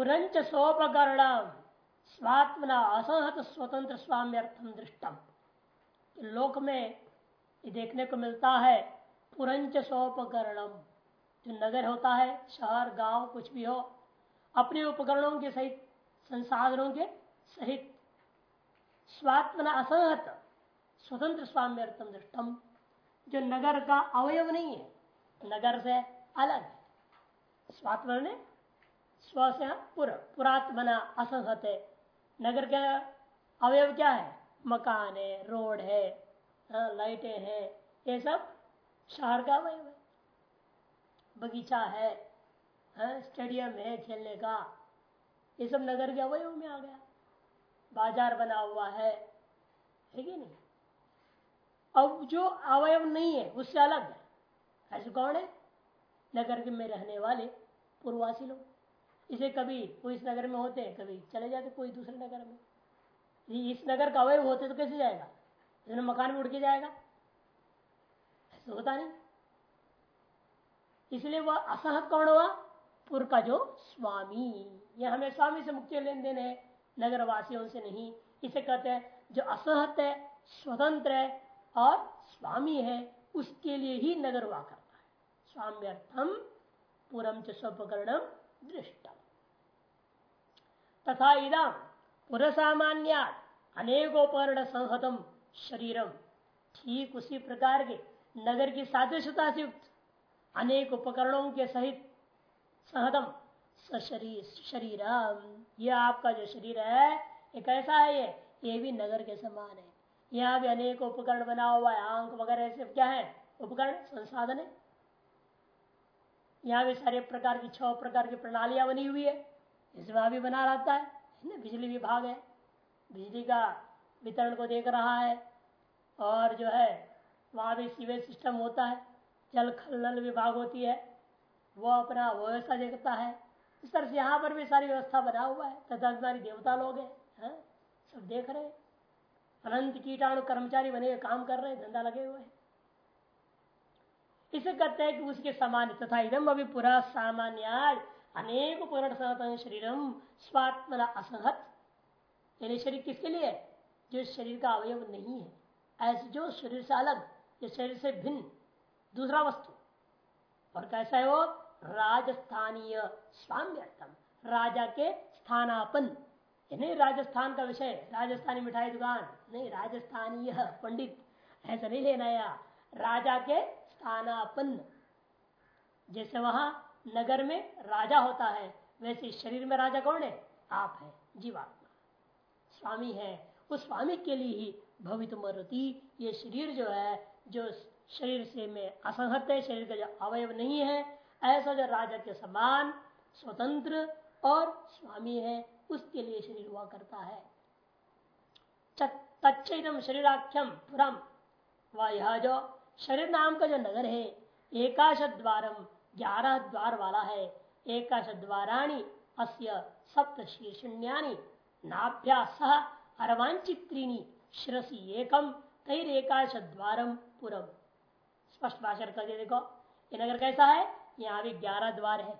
पुरंच सोपकरण स्वात्मना असहत स्वतंत्र स्वाम्यर्थम दृष्टम लोक में ये देखने को मिलता है, पुरंच सोपकरणम जो नगर होता है, शहर, गाँव, कुछ भी हो, अपने उपकरणों के सहित, संसाधनों के सहित, स्वात्मना असहत स्वतंत्र स्वाम्यर्थम दृष्टम जो नगर का अवयव नहीं है, नगर से अलग स्वात्म ने स्व से पुर पुरात्मना असहत। है नगर का अवयव क्या है? मकान है रोड है हाँ, लाइटें हैं ये सब शहर का अवयव है बगीचा है हाँ, स्टेडियम है खेलने का। ये सब नगर के अवयव में आ गया। बाज़ार बना हुआ है है कि नहीं? अब जो अवयव नहीं है उससे अलग है। ऐसे कौन है? नगर के में रहने वाले पूर्ववासी लोग। इसे कभी वो इस नगर में होते हैं, कभी चले जाते कोई दूसरे नगर में। इस नगर का अवैध होते तो कैसे जाएगा? इसमें मकान में उड़ के जाएगा। ऐसा होता नहीं। इसलिए वह असहत कौन हुआ? पुर का जो स्वामी। यह हमें स्वामी से मुक्ति लेन देन है। नगर वासियों से नहीं। इसे कहते हैं, जो असहत है, स्वतंत्र है और स्वामी है, उसके लिए ही नगर हुआ करता है। स्वाम्यर्थम पुरम च स्वपकरणम दृष्टम। तथा इदम पुरसामान्या अनेकोपकरण संहतम शरीरम ठीक उसी प्रकार के नगर की सादृश्यता से युक्त अनेक उपकरणों के सहित सहतम सशरीर शरीरम यह आपका जो शरीर है, ये कैसा है ये? ये भी नगर के समान है। यहाँ भी अनेक उपकरण बना हुआ है। आंक वगैरह ऐसे क्या है? उपकरण, संसाधन है। यहाँ भी सारे प्रकार की छह प्रकार की प्रणालियाँ बनी हुई है। इसमें भी बना रहता है। बिजली विभाग है। बिजली का वितरण को देख रहा है और जो है, वहाँ भी सीवेज सिस्टम होता है। जल खल विभाग होती है। वो अपना व्यवस्था देखता है। इस तरह से यहाँ पर भी सारी व्यवस्था बना हुआ है। तथा हमारी देवता लोग हैं सब देख रहे हैं। अनंत कीटाणु कर्मचारी बने काम कर रहे हैं, धंधा लगे हुए हैं। इसे कहते हैं कि उसके सामान्य तथा इदम अभी पूरा सामान्य अनेक पूर्ण सनातन शरीरम, स्वात्मना असहत। यानी शरीर किसके लिए जो शरीर का अवयव नहीं है। ऐसे जो शरीर से अलग जो शरीर से भिन्न, दूसरा वस्तु। और कैसा है वो? राजस्थानीय स्वाम्यर्थम, राजा के स्थानापन नहीं राजस्थान का विषय, राजस्थानी मिठाई दुकान। नहीं, राजस्थानीय पंडित। ऐसा नहीं लेना या राजा के स्थानापन जैसे वहाँ नगर में राजा होता है, वैसे शरीर में राजा कौन है? आप है, जीवात्मा। स्वामी है, उस स्वामी के लिए ही भवित मरुति, ये शरीर जो है, जो शरीर से में असंहत है, शरीर का जो अवयव नहीं है, ऐसा जो राजा के समान, स्वतंत्र और स्वामी है, उसके लिए शरीर हुआ करता है। तच्चम शरीराख्यम पुरम। वह, यह जो शरीर नाम का जो नगर है एकाश द्वारम ग्यारह द्वार वाला है। एकाश द्वाराणी अस्य सप्त शीर्षण्यानी नाभ्या सह अरवांचित्रीणी शिरसी एकम तैर एकाश द्वारम पुरम। स्पष्ट भाषा कर देखो, ये नगर कैसा है? यहाँ भी ग्यारह द्वार है।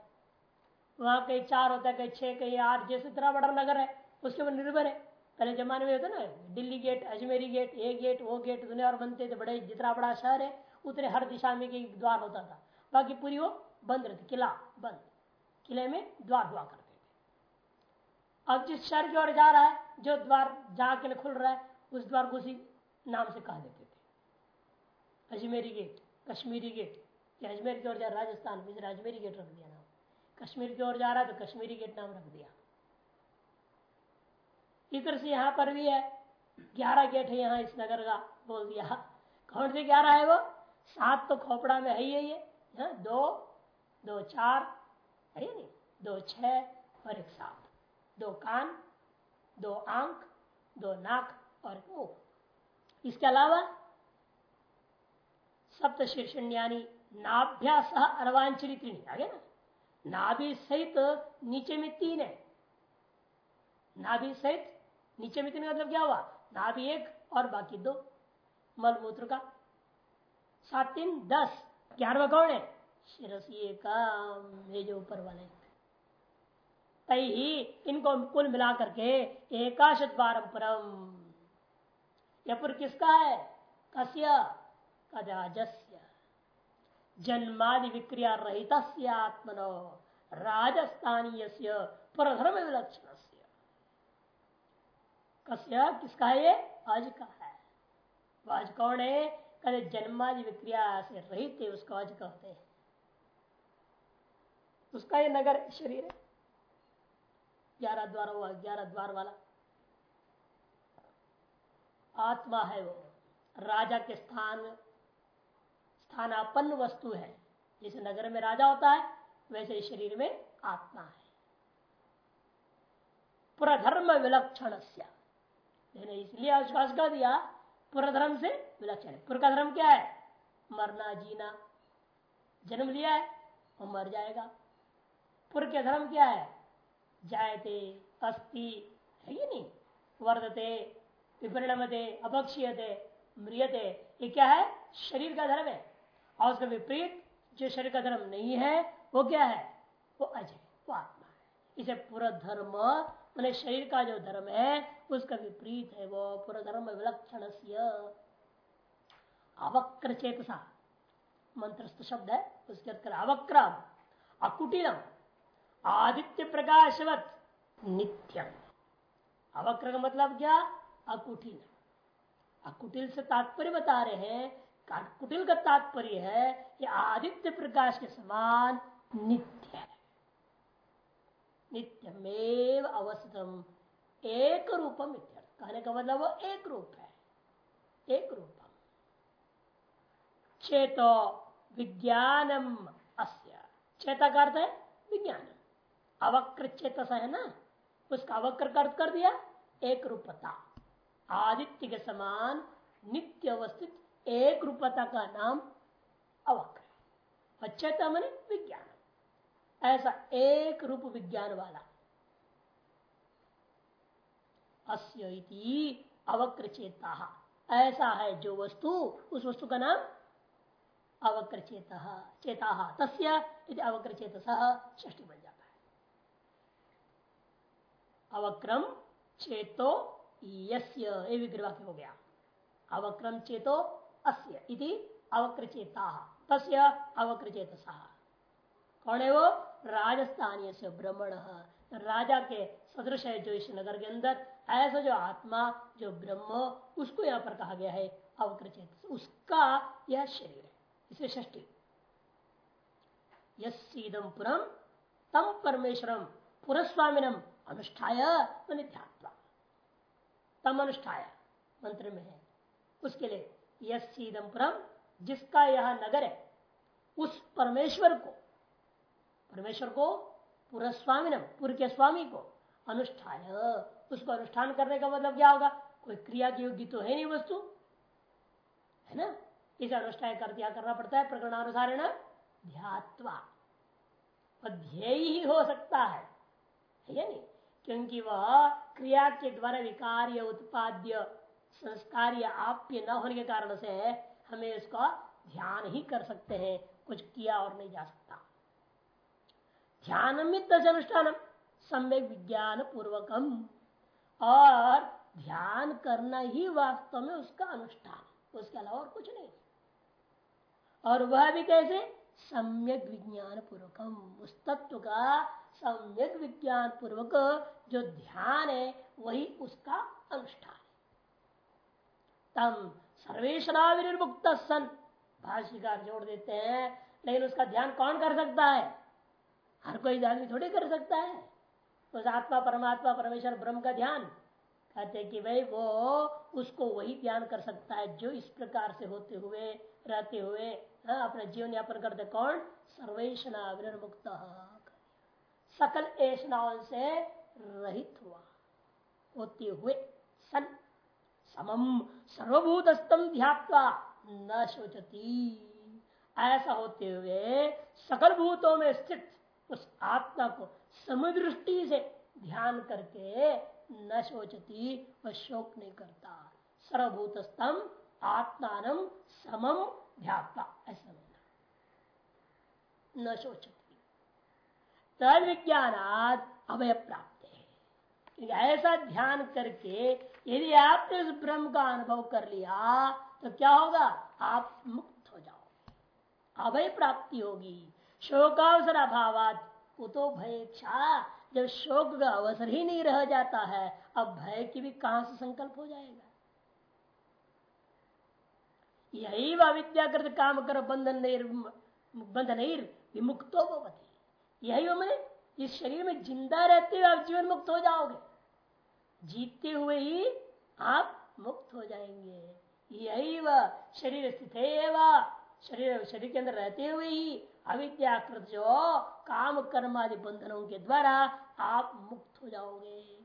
वहाँ कहीं चार होता है कहीं छह कहीं आठ जैसे इतना बड़ा नगर है, उसके ऊपर निर्भर है। पहले जमाने में होता ना, दिल्ली गेट अजमेरी गेट ये गेट वो गेट दुनिया और बनते थे बड़े, जितना बड़ा शहर है, उतने हर दिशा में एक द्वार होता था। बाकी पूरी वो बंद रहती, किला बंद। किले में द्वार हुआ करते थे। अब जिस शहर की ओर जा रहा है, जो द्वार जहाँ के लिए खुल रहा है, उस द्वार को उसी नाम से कहा देते थे। Ajmeri gate, Kashmiri gate. या अजमेर की ओर जा राजस्थान में अजमेरी गेट रख दिया नाम। कश्मीर की ओर जा रहा है तो कश्मीरी गेट नाम रख दिया। इधर से यहाँ पर भी है, ग्यारह गेट है यहाँ इस नगर का, बोल दिया। कौन से ग्यारह है वो? सात तो खोपड़ा में है ही है ये? दो दो चार है नहीं, दो छ और एक सात। दो कान, दो आँख, दो नाक और मुँह। इसके अलावा सप्त शीर्षण्यानी नाभ्यास अर्वांचरित्री आगे ना? नाभि सहित नीचे में तीन है। नाभि सहित नीचे में तीन मतलब क्या हुआ? नाभि एक और बाकी दो। मलमूत्र का। सात, तीन, दस। ग्यारहवा कौन है? शिरसी का ये जो ऊपर वाले। तय ही इनको कुल मिला करके एकाश द्वार परम यह किसका है? कस्य कदाजस्य जन्मादि विक्रिया रहित आत्मनो राजस्थानीय परधर्म विलक्षण कस्य किसका है? ये अज का है। आज कौन है? कदे जन्मादि विक्रिया से रहित उसको अज कहते हैं। उसका ये नगर शरीर है। ग्यारह द्वार हुआ ग्यारह द्वार वाला। आत्मा है वो। राजा के स्थान, स्थानापन्न वस्तु है। जैसे नगर में राजा होता है, वैसे शरीर में आत्मा है। पुरधर्म विलक्षण इसलिए आश्वास कर दिया पुरधर्म से विलक्षण पुर का धर्म क्या है? मरना, जीना। जन्म लिया है वो मर जाएगा। पुर के धर्म क्या है? जायते अस्थि है ये नहीं? वर्धते, विपरिणमते अपक्षीयते मृियते ये क्या है? शरीर का धर्म है। और उसका विपरीत जो शरीर का धर्म नहीं है, वो क्या है? वो अजय, वो आत्मा है। इसे पूरा धर्म मैंने शरीर का जो धर्म है, उसका विपरीत है वो पूरा धर्म विलक्षण अवक्र चेतसा मंत्रस्थ शब्द है, उसके अर्थ अवक्रम, अकुटिलम आदित्य प्रकाशवत नित्यम। अवक्र का मतलब क्या? अकुटिल। अकुटिल से तात्पर्य बता रहे हैं कुटिल का तात्पर्य है कि आदित्य प्रकाश के समान नित्य नित्यमेव अवस्थितम। एक रूपम कहने का मतलब वो एक रूप है। एक रूपम। चेतो विज्ञानम अस्य। चेता का अर्थ है विज्ञान अवक्र चेतस है ना? उसका अवक्र का अर्थ कर दिया। एक रूपता। आदित्य के समान नित्य अवस्थित एक रूपता का नाम अवक्र चेता मैंने विज्ञान। ऐसा एक रूप विज्ञान वाला। अस्य अवक्र चेता ऐसा है जो वस्तु, उस वस्तु का नाम अवक्र चेता। चेता तस्य अवक्र ष्टी बन जाता है। अवक्रम चेतो यस्य विग्रह हो गया। अवक्रम चेतो अस्य इति अवक्रचेता तस्य अवक्रचेत कौन है वो राजस्थानीय से ब्रह्मण। राजा के सदृश है जो इस नगर के अंदर, ऐसा जो आत्मा, जो ब्रह्म, उसको यहाँ पर कहा गया है अवक्रचेत उसका यह शरीर है इसे ष्टी यदमपुरम तम परमेश्वरम पुरस्वामिनम अनुष्ठाय निध्यात्मा तम अनुष्ठाय, मंत्र में है। उसके लिए यदमपुरम जिसका यह नगर है, उस परमेश्वर को परमेश्वर को, पूरा स्वामी पूर्व के स्वामी को अनुष्ठान। उसको अनुष्ठान करने का मतलब क्या होगा? कोई क्रिया की योग्य तो है नहीं वस्तु। है ना? इसे अनुष्ठान कर दिया, करना पड़ता है प्रकरणानुसार ध्येय ही हो सकता है। नहीं? क्योंकि वह क्रिया के द्वारा विकार्य, उत्पाद्य संस्कार या आप्य न होने के कारण से हमें उसका ध्यान ही कर सकते हैं। कुछ किया और नहीं जा सकता। ध्यान अनुष्ठान सम्यक विज्ञान पूर्वकम और ध्यान करना ही वास्तव में उसका अनुष्ठान, उसके अलावा और कुछ नहीं। और वह भी कैसे? सम्यक विज्ञान पूर्वकम उस तत्व का सम्यक विज्ञान पूर्वक जो ध्यान है, वही उसका अनुष्ठान है। तम सर्वेशना विनिर्मुक्त सन। भाष्यकार जोड़ देते हैं, लेकिन उसका ध्यान कौन कर सकता है? हर कोई आदमी थोड़ी कर सकता है। उस आत्मा परमात्मा परमेश्वर ब्रह्म का ध्यान। कहते कि भाई वो उसको वही ध्यान कर सकता है जो इस प्रकार से होते हुए रहते हुए हाँ, अपना जीवन यापन करते कौन? सर्वेशना सकल ऐषणाओं से रहित हुआ। होते हुए सन समम सर्वभूतस्तम ध्यात्वा न सोचती ऐसा होते हुए सकल भूतों में स्थित उस आत्मा को समदृष्टि से ध्यान करके न सोचती वह शोक नहीं करता। सर्वभूत सर्वभूतस्तम आत्मान समम ध्यात्वा। ऐसा न सोचती। तद विज्ञान अभय प्राप्त है। ऐसा ध्यान करके यदि आपने उस ब्रह्म का अनुभव कर लिया तो क्या होगा? आप मुक्त हो जाओगे। अभय प्राप्ति होगी। शोकावसर अभाव कुतो भय जब शोक का अवसर ही नहीं रह जाता है, अब भय की भी कहाँ से संकल्प हो जाएगा? यही अविद्याकृत काम कर बंधन बंधन विमुक्तो भवती। यही वो मैंने इस शरीर में ज़िंदा रहते हुए आप जीवन मुक्त हो जाओगे जीतते हुए ही आप मुक्त हो जाएँगे। यही वह शरीर स्थित शरीर शरीर के अंदर रहते हुए ही अविद्याकृत जो काम कर्म आदि बंधनों के द्वारा आप मुक्त हो जाओगे।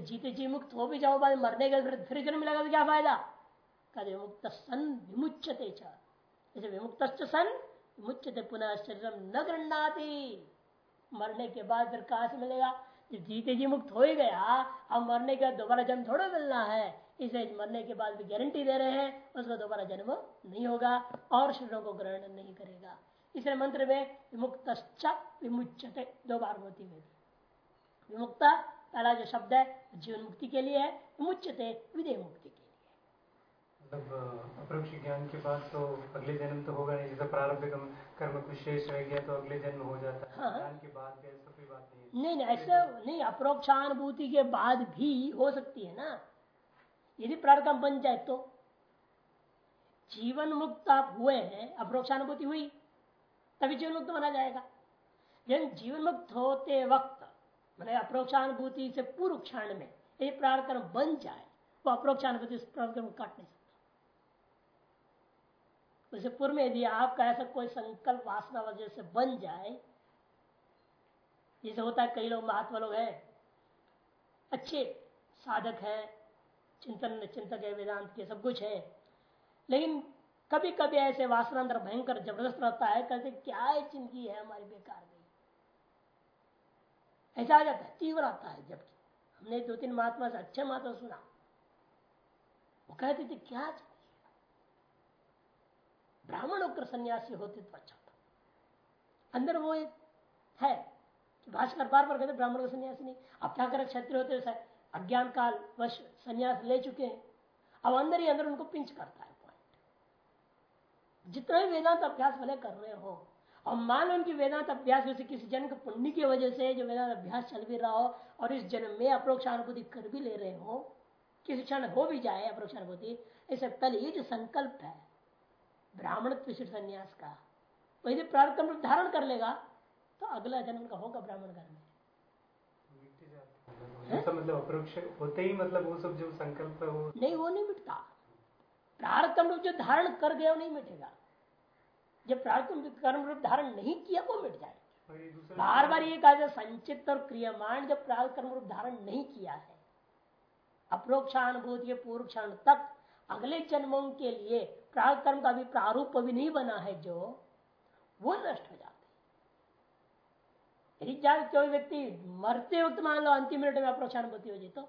जीते जी मुक्त हो भी जाओ, बाद मरने के फिर फिर जन्म मिलेगा तो क्या फ़ायदा? कहते विमुक्त सन विमुचते विमुक्त सन विमुचते पुनः शरीर न गृहती मरने के बाद फिर कहा से मिलेगा? जीते जी मुक्त हो ही गया, अब मरने के बाद दोबारा जन्म थोड़ा मिलना है। इसे मरने के बाद भी गारंटी दे रहे हैं उसका दोबारा जन्म नहीं होगा और शरीरों को ग्रहण नहीं करेगा। इसलिए मंत्र में विमुक्त विमुचते दो बार होती हुई विमुक्ता पहला जो शब्द है जीवन मुक्ति के लिए है विमुचते विदेह मुक्ति के लिए मतलब अपरोक्ष ज्ञान के बाद तो अगले जन्म तो होगा नहीं जैसे प्रारंभिक कर्म कुछ शेष रह गया तो अगले जन्म हो जाता है। हाँ। ज्ञान के बाद ऐसा कोई बात नहीं नहीं ऐसा नहीं अप्रोक्षानुभूति के बाद भी हो सकती है ना। यदि प्रारकम बन जाए तो। जीवन मुक्त आप हुए हैं अप्रोक्षानुभूति हुई, तभी जीवन मुक्त माना जाएगा। लेकिन जीवन मुक्त होते वक्त, मैंने अप्रोक्षानुभूति से पूर्व क्षण में यदि प्रारकर्म बन जाए वो अप्रोक्षानुभूति प्रारकर्म काट नहीं सकता। वैसे पूर्व में यदि आपका ऐसा कोई संकल्प वासना वजह से बन जाए, जैसे होता है कई लोग, महात्मा लोग हैं, अच्छे साधक है चिंतन चिंतक है, वेदांत के सब कुछ है। लेकिन कभी कभी ऐसे वासना अंदर भयंकर ज़बरदस्त रहता है, कहते क्या चिंतकी है हमारी बेकार गई। ऐसा आ जाता है, तीव्र आता है जबकि। हमने दो तीन महात्मा से अच्छे महात्मा सुना। वो कहते थे, क्या ब्राह्मण होकर सन्यासी होते तो अच्छा था। अंदर वो एक है, भाषकर बार बार कहते ब्राह्मण को सन्यासी नहीं। अब क्या करे, क्षत्रिय होते अज्ञान काल वश संन्यास ले चुके हैं। अब अंदर ही अंदर उनको पिंच करता है पॉइंट जितना भी वेदांत अभ्यास भले कर रहे हो और मान लो उनकी वेदांत अभ्यास जैसे किसी जन्म के पुण्य की वजह से जो वेदांत अभ्यास चल भी रहा हो और इस जन्म में अप्रोक्षानुभूति कर भी ले रहे हो, किसी क्षण हो भी जाए अप्रोक्षानुभूति, इससे पहले ये जो संकल्प है, ब्राह्मण संन्यास का, वही प्रारंभ धारण कर लेगा तो अगला जन्म का होगा ब्राह्मण में। ऐसा मतलब अप्रोक्ष होते ही मतलब वो सब जो संकल्प है वो नहीं वो नहीं मिटता। प्रारब्ध रूप जो धारण कर गया वो नहीं मिटेगा। जब प्रारब्ध कर्म रूप धारण नहीं किया वो मिट जाए बार बार ये कहा संचित और क्रियमाण जब प्रारब्ध कर्म रूप धारण नहीं किया है अप्रोक्षानुभूति पूर्व क्षण तक अगले जन्मों के लिए प्रारब्ध कर्म का भी प्रारूप भी नहीं बना है जो वो नष्ट हो जाता यदि कोई व्यक्ति मरते वक्त मान लो अंतिम मिनट में अप्रोक्षानुभूति हो जाए तो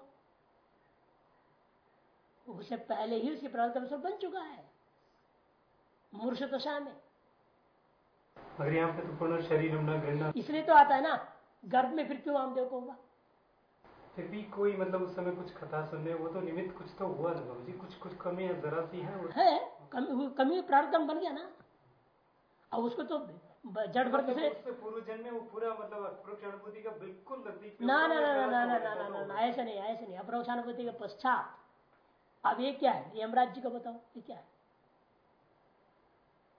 उसे पहले ही उसकी प्रारंभ बन चुका है। मूर्ष दशा में अगर यहाँ पे तो पूर्ण शरीर इसलिए तो आता है ना गर्भ में फिर क्यों आमदेव को हुआ फिर भी कोई मतलब उस समय कुछ कथा सुनने वो तो निमित्त कुछ तो हुआ ना जी कुछ कुछ कमी है जरा सी है है कमी कमी प्रारंभ बन गया ना। अब उसको तो जड़ भर से पूर्व जन्म में वो पूरा मतलब अप्रोक्षानुभूति का बिल्कुल नज़दीक ना ना ना ना ना ना ना ना ऐसे नहीं ऐसे नहीं अप्रोक्षानुभूति के पश्चात। अब ये क्या है? यमराज जी को बताओ ये क्या है?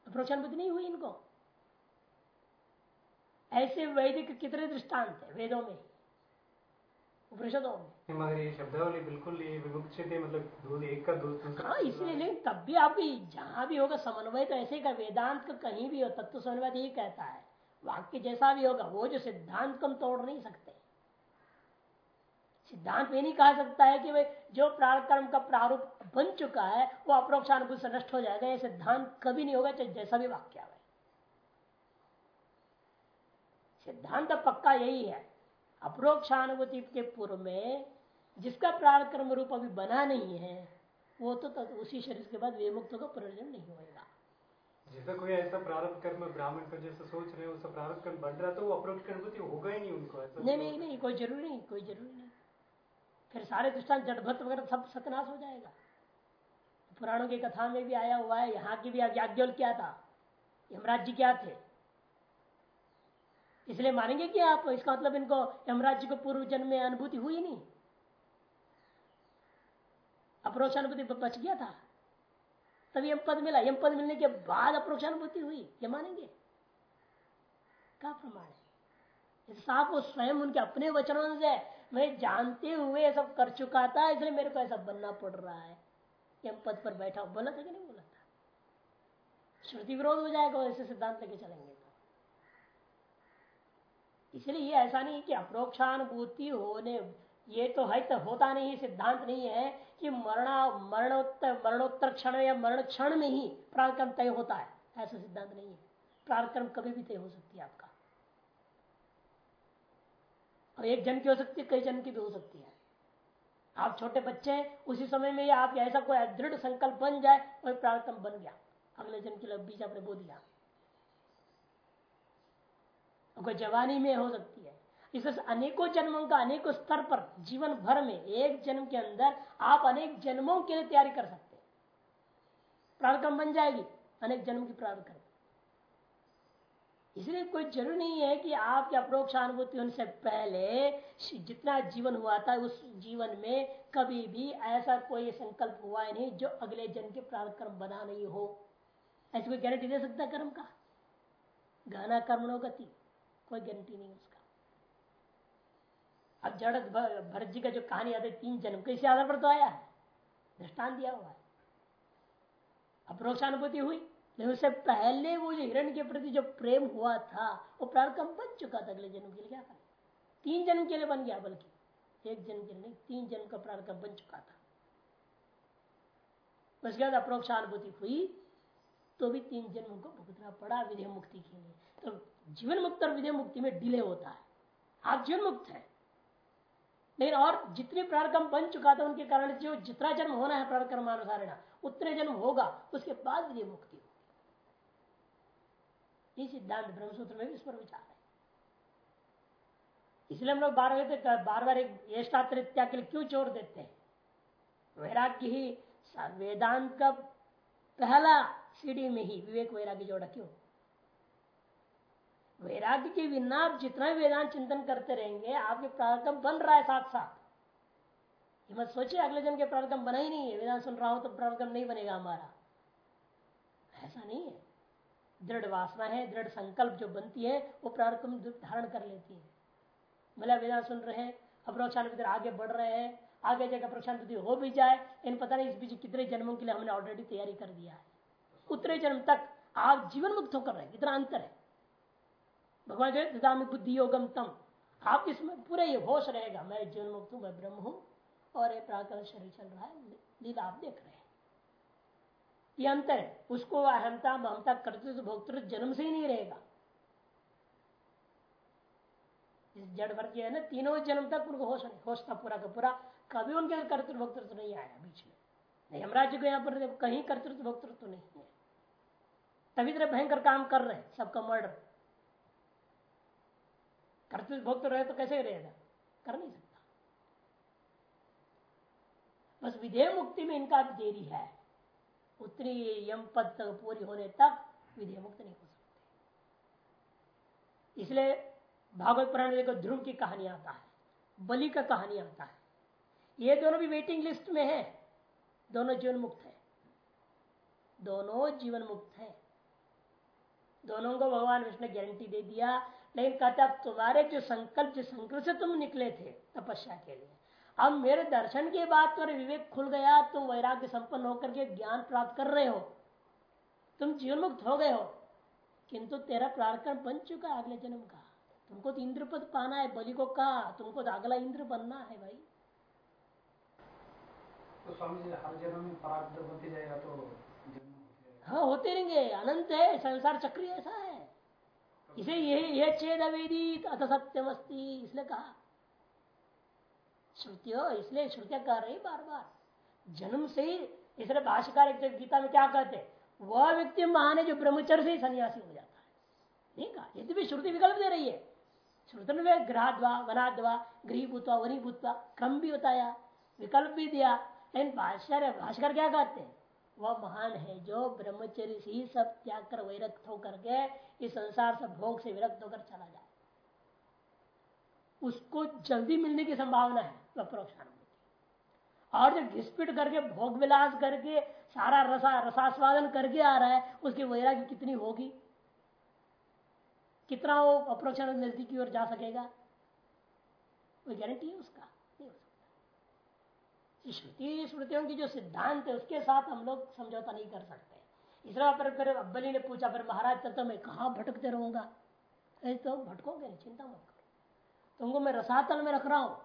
अप्रोक्षानुभूति नहीं हुई इनको? ऐसे वैदिक कितने दृष्टांत है वेदों में? उपनिषदों में मगर ये शब्दावली बिल्कुल ये विमुक्त मतलब एक का दूसरा हाँ इसलिए लेकिन तब भी आप जहाँ भी होगा समन्वय तो ऐसे का वेदांत का कहीं भी हो तत्व समन्वय यही कहता है। वाक्य जैसा भी होगा वो जो सिद्धांत को हम तोड़ नहीं सकते। सिद्धांत में नहीं कहा सकता है कि भाई जो प्राण का प्रारूप बन चुका है वो अप्रोक्षानुभूति से नष्ट हो जाएगा ये सिद्धांत कभी नहीं होगा चाहे जैसा भी वाक्य आवे। सिद्धांत पक्का यही है। अप्रोक्षानुभूति के पूर्व में जिसका प्राणक्रम रूप अभी बना नहीं है वो तो उसी शरीर के बाद विमुक्त का प्रयोजन नहीं होगा जैसा कोई ऐसा प्रारंभ कर्म ब्राह्मण का जैसा सोच रहे हैं उसका प्रारंभ कर्म बढ़ रहा तो वो अपरोक्ष अनुभूति होगा ही नहीं उनको ऐसा नहीं नहीं नहीं कोई ज़रूरी नहीं कोई ज़रूरी नहीं। फिर सारे दृष्टांत जड़भत वगैरह सब सतनाश हो जाएगा। पुराणों की कथा में भी आया हुआ है यहाँ की भी याज्ञवल क्या था? यमराज जी क्या थे? इसलिए मानेंगे कि आप, इसका मतलब इनको यमराज जी को पूर्व जन्म में अनुभूति हुई नहीं। अप्रोक्ष अनुभूति बच गया था। तभी यम पद मिला। यम पद मिलने के बाद अप्रोक्ष अनुभूति हुई। ये मानेंगे? क्या प्रमाण है? साफ़ वो स्वयं उनके अपने वचनों से मैं जानते हुए सब कर चुका था, इसलिए मेरे को ऐसा बनना पड़ रहा है। यम पद पर बैठा बोला था कि नहीं बोला था? श्रुति विरोध हो जाएगा ऐसे सिद्धांत लेके चलेंगे। तो इसलिए ये ऐसा नहीं कि अप्रोक्षानुभूति होने, ये तो है तो होता नहीं, सिद्धांत नहीं है कि मरणा मरणोत्तर मरणोत्तर क्षण या मरण क्षण में ही प्राणक्रम तय होता है। ऐसा सिद्धांत नहीं है। प्राणक्रम कभी भी तय हो सकती है आपका। और एक जन की हो सकती है, कई जन की भी हो सकती है। आप छोटे बच्चे उसी समय में आप, ऐसा कोई दृढ़ संकल्प बन जाए और प्राणक्रम बन गया। अगले जन के लिए बीच आपने बो दिया। कोई जवानी में हो सकती है। इससे अनेकों जन्मों का, अनेकों स्तर पर जीवन भर में एक जन्म के अंदर आप अनेक जन्मों के लिए तैयारी कर सकते हैं। बन जाएगी, अनेक जन्म की प्रारंभ कर इसलिए कोई ज़रूरी नहीं है कि आपकी अप्रोक्ष अनुभूति होने से पहले जितना जीवन हुआ था, उस जीवन में कभी भी ऐसा कोई संकल्प हुआ ही नहीं जो अगले जन्म के प्रारंभ कर्म बना नहीं हो। ऐसी कोई गारंटी दे सकता कर्म का? गाना कर्म गति। कोई गारंटी नहीं उसका। अब जड़ भरत जी का जो कहानी आती तीन जन्म कैसे आधार पर तो आया है। दृष्टान दिया हुआ है। अप्रोक्षानुभूति हुई, लेकिन उससे पहले वो जो हिरण के प्रति जो प्रेम हुआ था, वो प्रारंभ बन चुका था अगले जन्म के लिए। क्या करें? तीन जन्म के लिए बन गया, बल्कि एक जन्म के लिए नहीं, तीन जन्म का प्रारंभ बन चुका था। उसके बाद अप्रोक्षानुभूति हुई तो भी तीन जन्म को भुगतना पड़ा विधेय मुक्ति के लिए। तो जीवन मुक्त और विधेय मुक्ति में डिले होता है। आप जीवन मुक्त है। लेकिन और जितने प्रारकम बन चुका था उनके कारण जो जितना जन्म होना है प्रारकर्मानुसार उतने जन्म होगा, उसके बाद ये मुक्ति होगी। ये सिद्धांत ब्रह्मसूत्र में भी इस पर विचार है। इसलिए हम लोग बार बार बार बार एक ज्येष्ठात्रित्या के लिए क्यों ज़ोर देते हैं? वैराग्य ही वेदांत का पहला सीढ़ी में ही। विवेक वैराग्य जोड़ा क्यों? वैराग्य के बिना आप जितना भी वेदांत चिंतन करते रहेंगे, आपके प्रारंभ बन रहा है साथ साथ ये मत सोचिए, अगले जन के प्रारंभ बना ही नहीं है। वेदांत सुन रहा हो तो प्रारंभ नहीं बनेगा हमारा। ऐसा नहीं है। दृढ़ वासना है, दृढ़ संकल्प जो बनती है, वो प्रारंभ धारण कर लेती है। भले वेदांत सुन रहे हैं अप्रोक्षान आगे बढ़ रहे हैं, आगे जाकर प्रक्षांति हो भी जाए इन पता नहीं इस बीच कितने जन्मों के लिए हमने ऑलरेडी तैयारी कर दिया है। उतरे जन्म तक आप जीवन मुक्त होकर रहे इतना अंतर है। भगवान कहते बुद्धि योगम तम। आप इसमें पूरे ये होश रहेगा। मैं जीवन मुक्त हूँ, मैं ब्रह्म हूँ और ये प्राकृत शरीर चल रहा है, लीला आप देख रहे हैं। ये अंतर है। उसको अहमता ममता कर्तृत्व भोक्तृत्व जन्म से ही नहीं रहेगा। जड़ के है ना, तीनों जन्म तक उनको होश होश था पूरा का पूरा। कभी उनके कर्तृत्व भोक्तृत्व नहीं आया बीच में। नहीं यमराज को यहाँ पर कहीं कर्तृत्व भोक्तृत्व नहीं। तभी तरह भयंकर काम कर रहे हैं, सबका मर्डर कर्तव्य भोग रहे तो कैसे रहेगा? कर नहीं सकता। बस विधेय मुक्ति में इनका देरी है। उतनी यम पद तक पूरी होने तक विधेय मुक्त नहीं हो सकते। इसलिए भागवत पुराण देखो, ध्रुव की कहानी आता है, बलि का कहानी आता है। ये दोनों भी वेटिंग लिस्ट में है। दोनों जीवन मुक्त है। दोनों जीवन मुक्त है। दोनों को भगवान विष्णु ने गारंटी दे दिया। लेकिन कहते अब तुम्हारे जो संकल्प, जिस संकल्प से तुम निकले थे तपस्या के लिए, अब मेरे दर्शन के बाद तुम्हारे विवेक खुल गया, तुम वैराग्य संपन्न होकर के ज्ञान प्राप्त कर रहे हो। तुम जीवन मुक्त हो गए हो। किंतु तेरा प्रारकम बन चुका है अगले जन्म का। तुमको तो इंद्र पद पाना है, बलि को कहा तुमको तो अगला इंद्र बनना है भाई। तो स्वामी जी, हर जन्म में प्रारब्ध होते जाएगा तो हाँ होते रहेंगे। अनंत है, संसार चक्री ऐसा है। इसे ये चेद अवेदी अथ सत्यम इसलिए कहा। श्रुतियों, इसलिए श्रुतियाँ कह रही बार बार जन्म से ही इसलिए भाष्यकार गीता में क्या कहते वह व्यक्ति महान है जो ब्रह्मचर्य से सन्यासी हो जाता है। नहीं कहा? यदि भी श्रुति विकल्प दे रही है। श्रुति में ग्रहाद्वा, वनाद्वा, गृहभूतवा, वनीभूतवा, क्रम भी बताया, विकल्प भी दिया। लेकिन भाष्कर भाष्कर क्या कहते हैं? वह महान है, जो ब्रह्मचर्य से ही सब त्याग कर वैरक्त होकर के इस संसार से भोग से विरक्त होकर चला जाए। उसको जल्दी मिलने की संभावना है, वह प्रोक्षानुभूति और जो घिसपिट करके, भोग विलास करके, सारा रसा, रसास्वादन करके आ रहा है, उसकी वैराग्य कितनी होगी? कितना वो अप्रोक्षण की ओर जा सकेगा? कोई गारंटी है उसका। नहीं श्रुति स्मृतियों की जो सिद्धांत है, उसके साथ हम लोग समझौता नहीं कर सकते। इसलिए पर फिर अब्बली ने पूछा, फिर महाराज, तब तो मैं कहा भटकते रहूँगा? तो भटकोगे चिंता मत करो। तुमको मैं रसातल में रख रहा हूँ।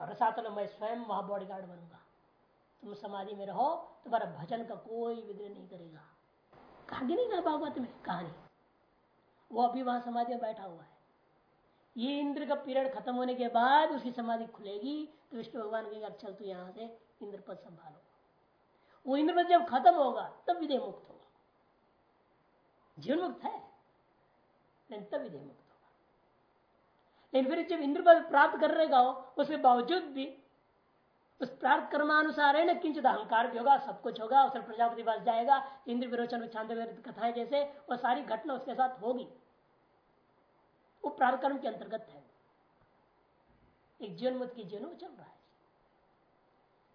और रसातल मैं स्वयं वहाँ बॉडी गार्ड बनूँगा। तुम समाधि में रहो, तुम्हारा भजन का कोई विग्रह नहीं करेगा। कहा नहीं कहा भागवत में? कहानी वो अभी वहाँ समाधि में बैठा हुआ है। ये इंद्र का पीरियड खत्म होने के बाद उसकी समाधि खुलेगी तो विष्णु भगवान कहेंगे, अब चल तू यहाँ से इंद्र पद संभालो। वो इंद्र पद जब खत्म होगा, तब विदय मुक्त होगा। जीवन मुक्त है, लेकिन तब विदय मुक्त होगा। लेकिन फिर जब इंद्र पद प्राप्त कर रहेगा हो उसके बावजूद भी उस प्राप्त कर्मानुसार है ना, किंचित अहंकार भी होगा, सब कुछ होगा, उस प्रजापति पास जाएगा, इंद्र विरोचन छांद कथाएँ जैसे वो सारी घटना उसके साथ होगी। वो प्रार्थ कर्म के अंतर्गत है। एक जीवन मुक्त की जीवन चल रहा है।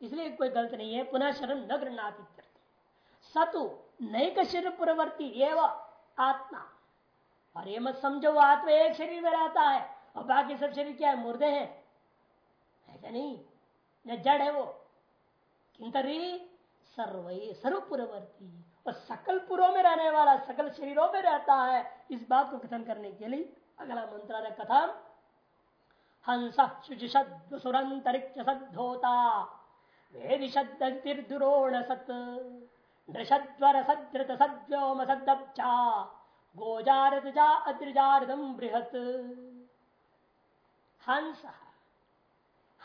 इसलिए कोई गलत नहीं है। पुनः शरण न गृहणाती सतु नैक शरीर पुरवर्ती एवं आत्मा। और ये मत समझो आत्मा एक शरीर में रहता है और बाकी सब शरीर क्या है? मुर्दे हैं। ऐसा नहीं? न जड़ है वो। किंतरी सर्व, सर्वपुरवर्ती। और सकल पुरों में रहने वाला, सकल शरीरों में रहता है। इस बात को कथन करने के लिए अगला मंत्र कथा हंस शुचिशद सुरंतरिक्ष सद्धोता वेदिशद्रोण सत नृषद्वर सदृत सद्व्योम सद्दब्चा गोजारजा अद्रजारदम बृहत। हंस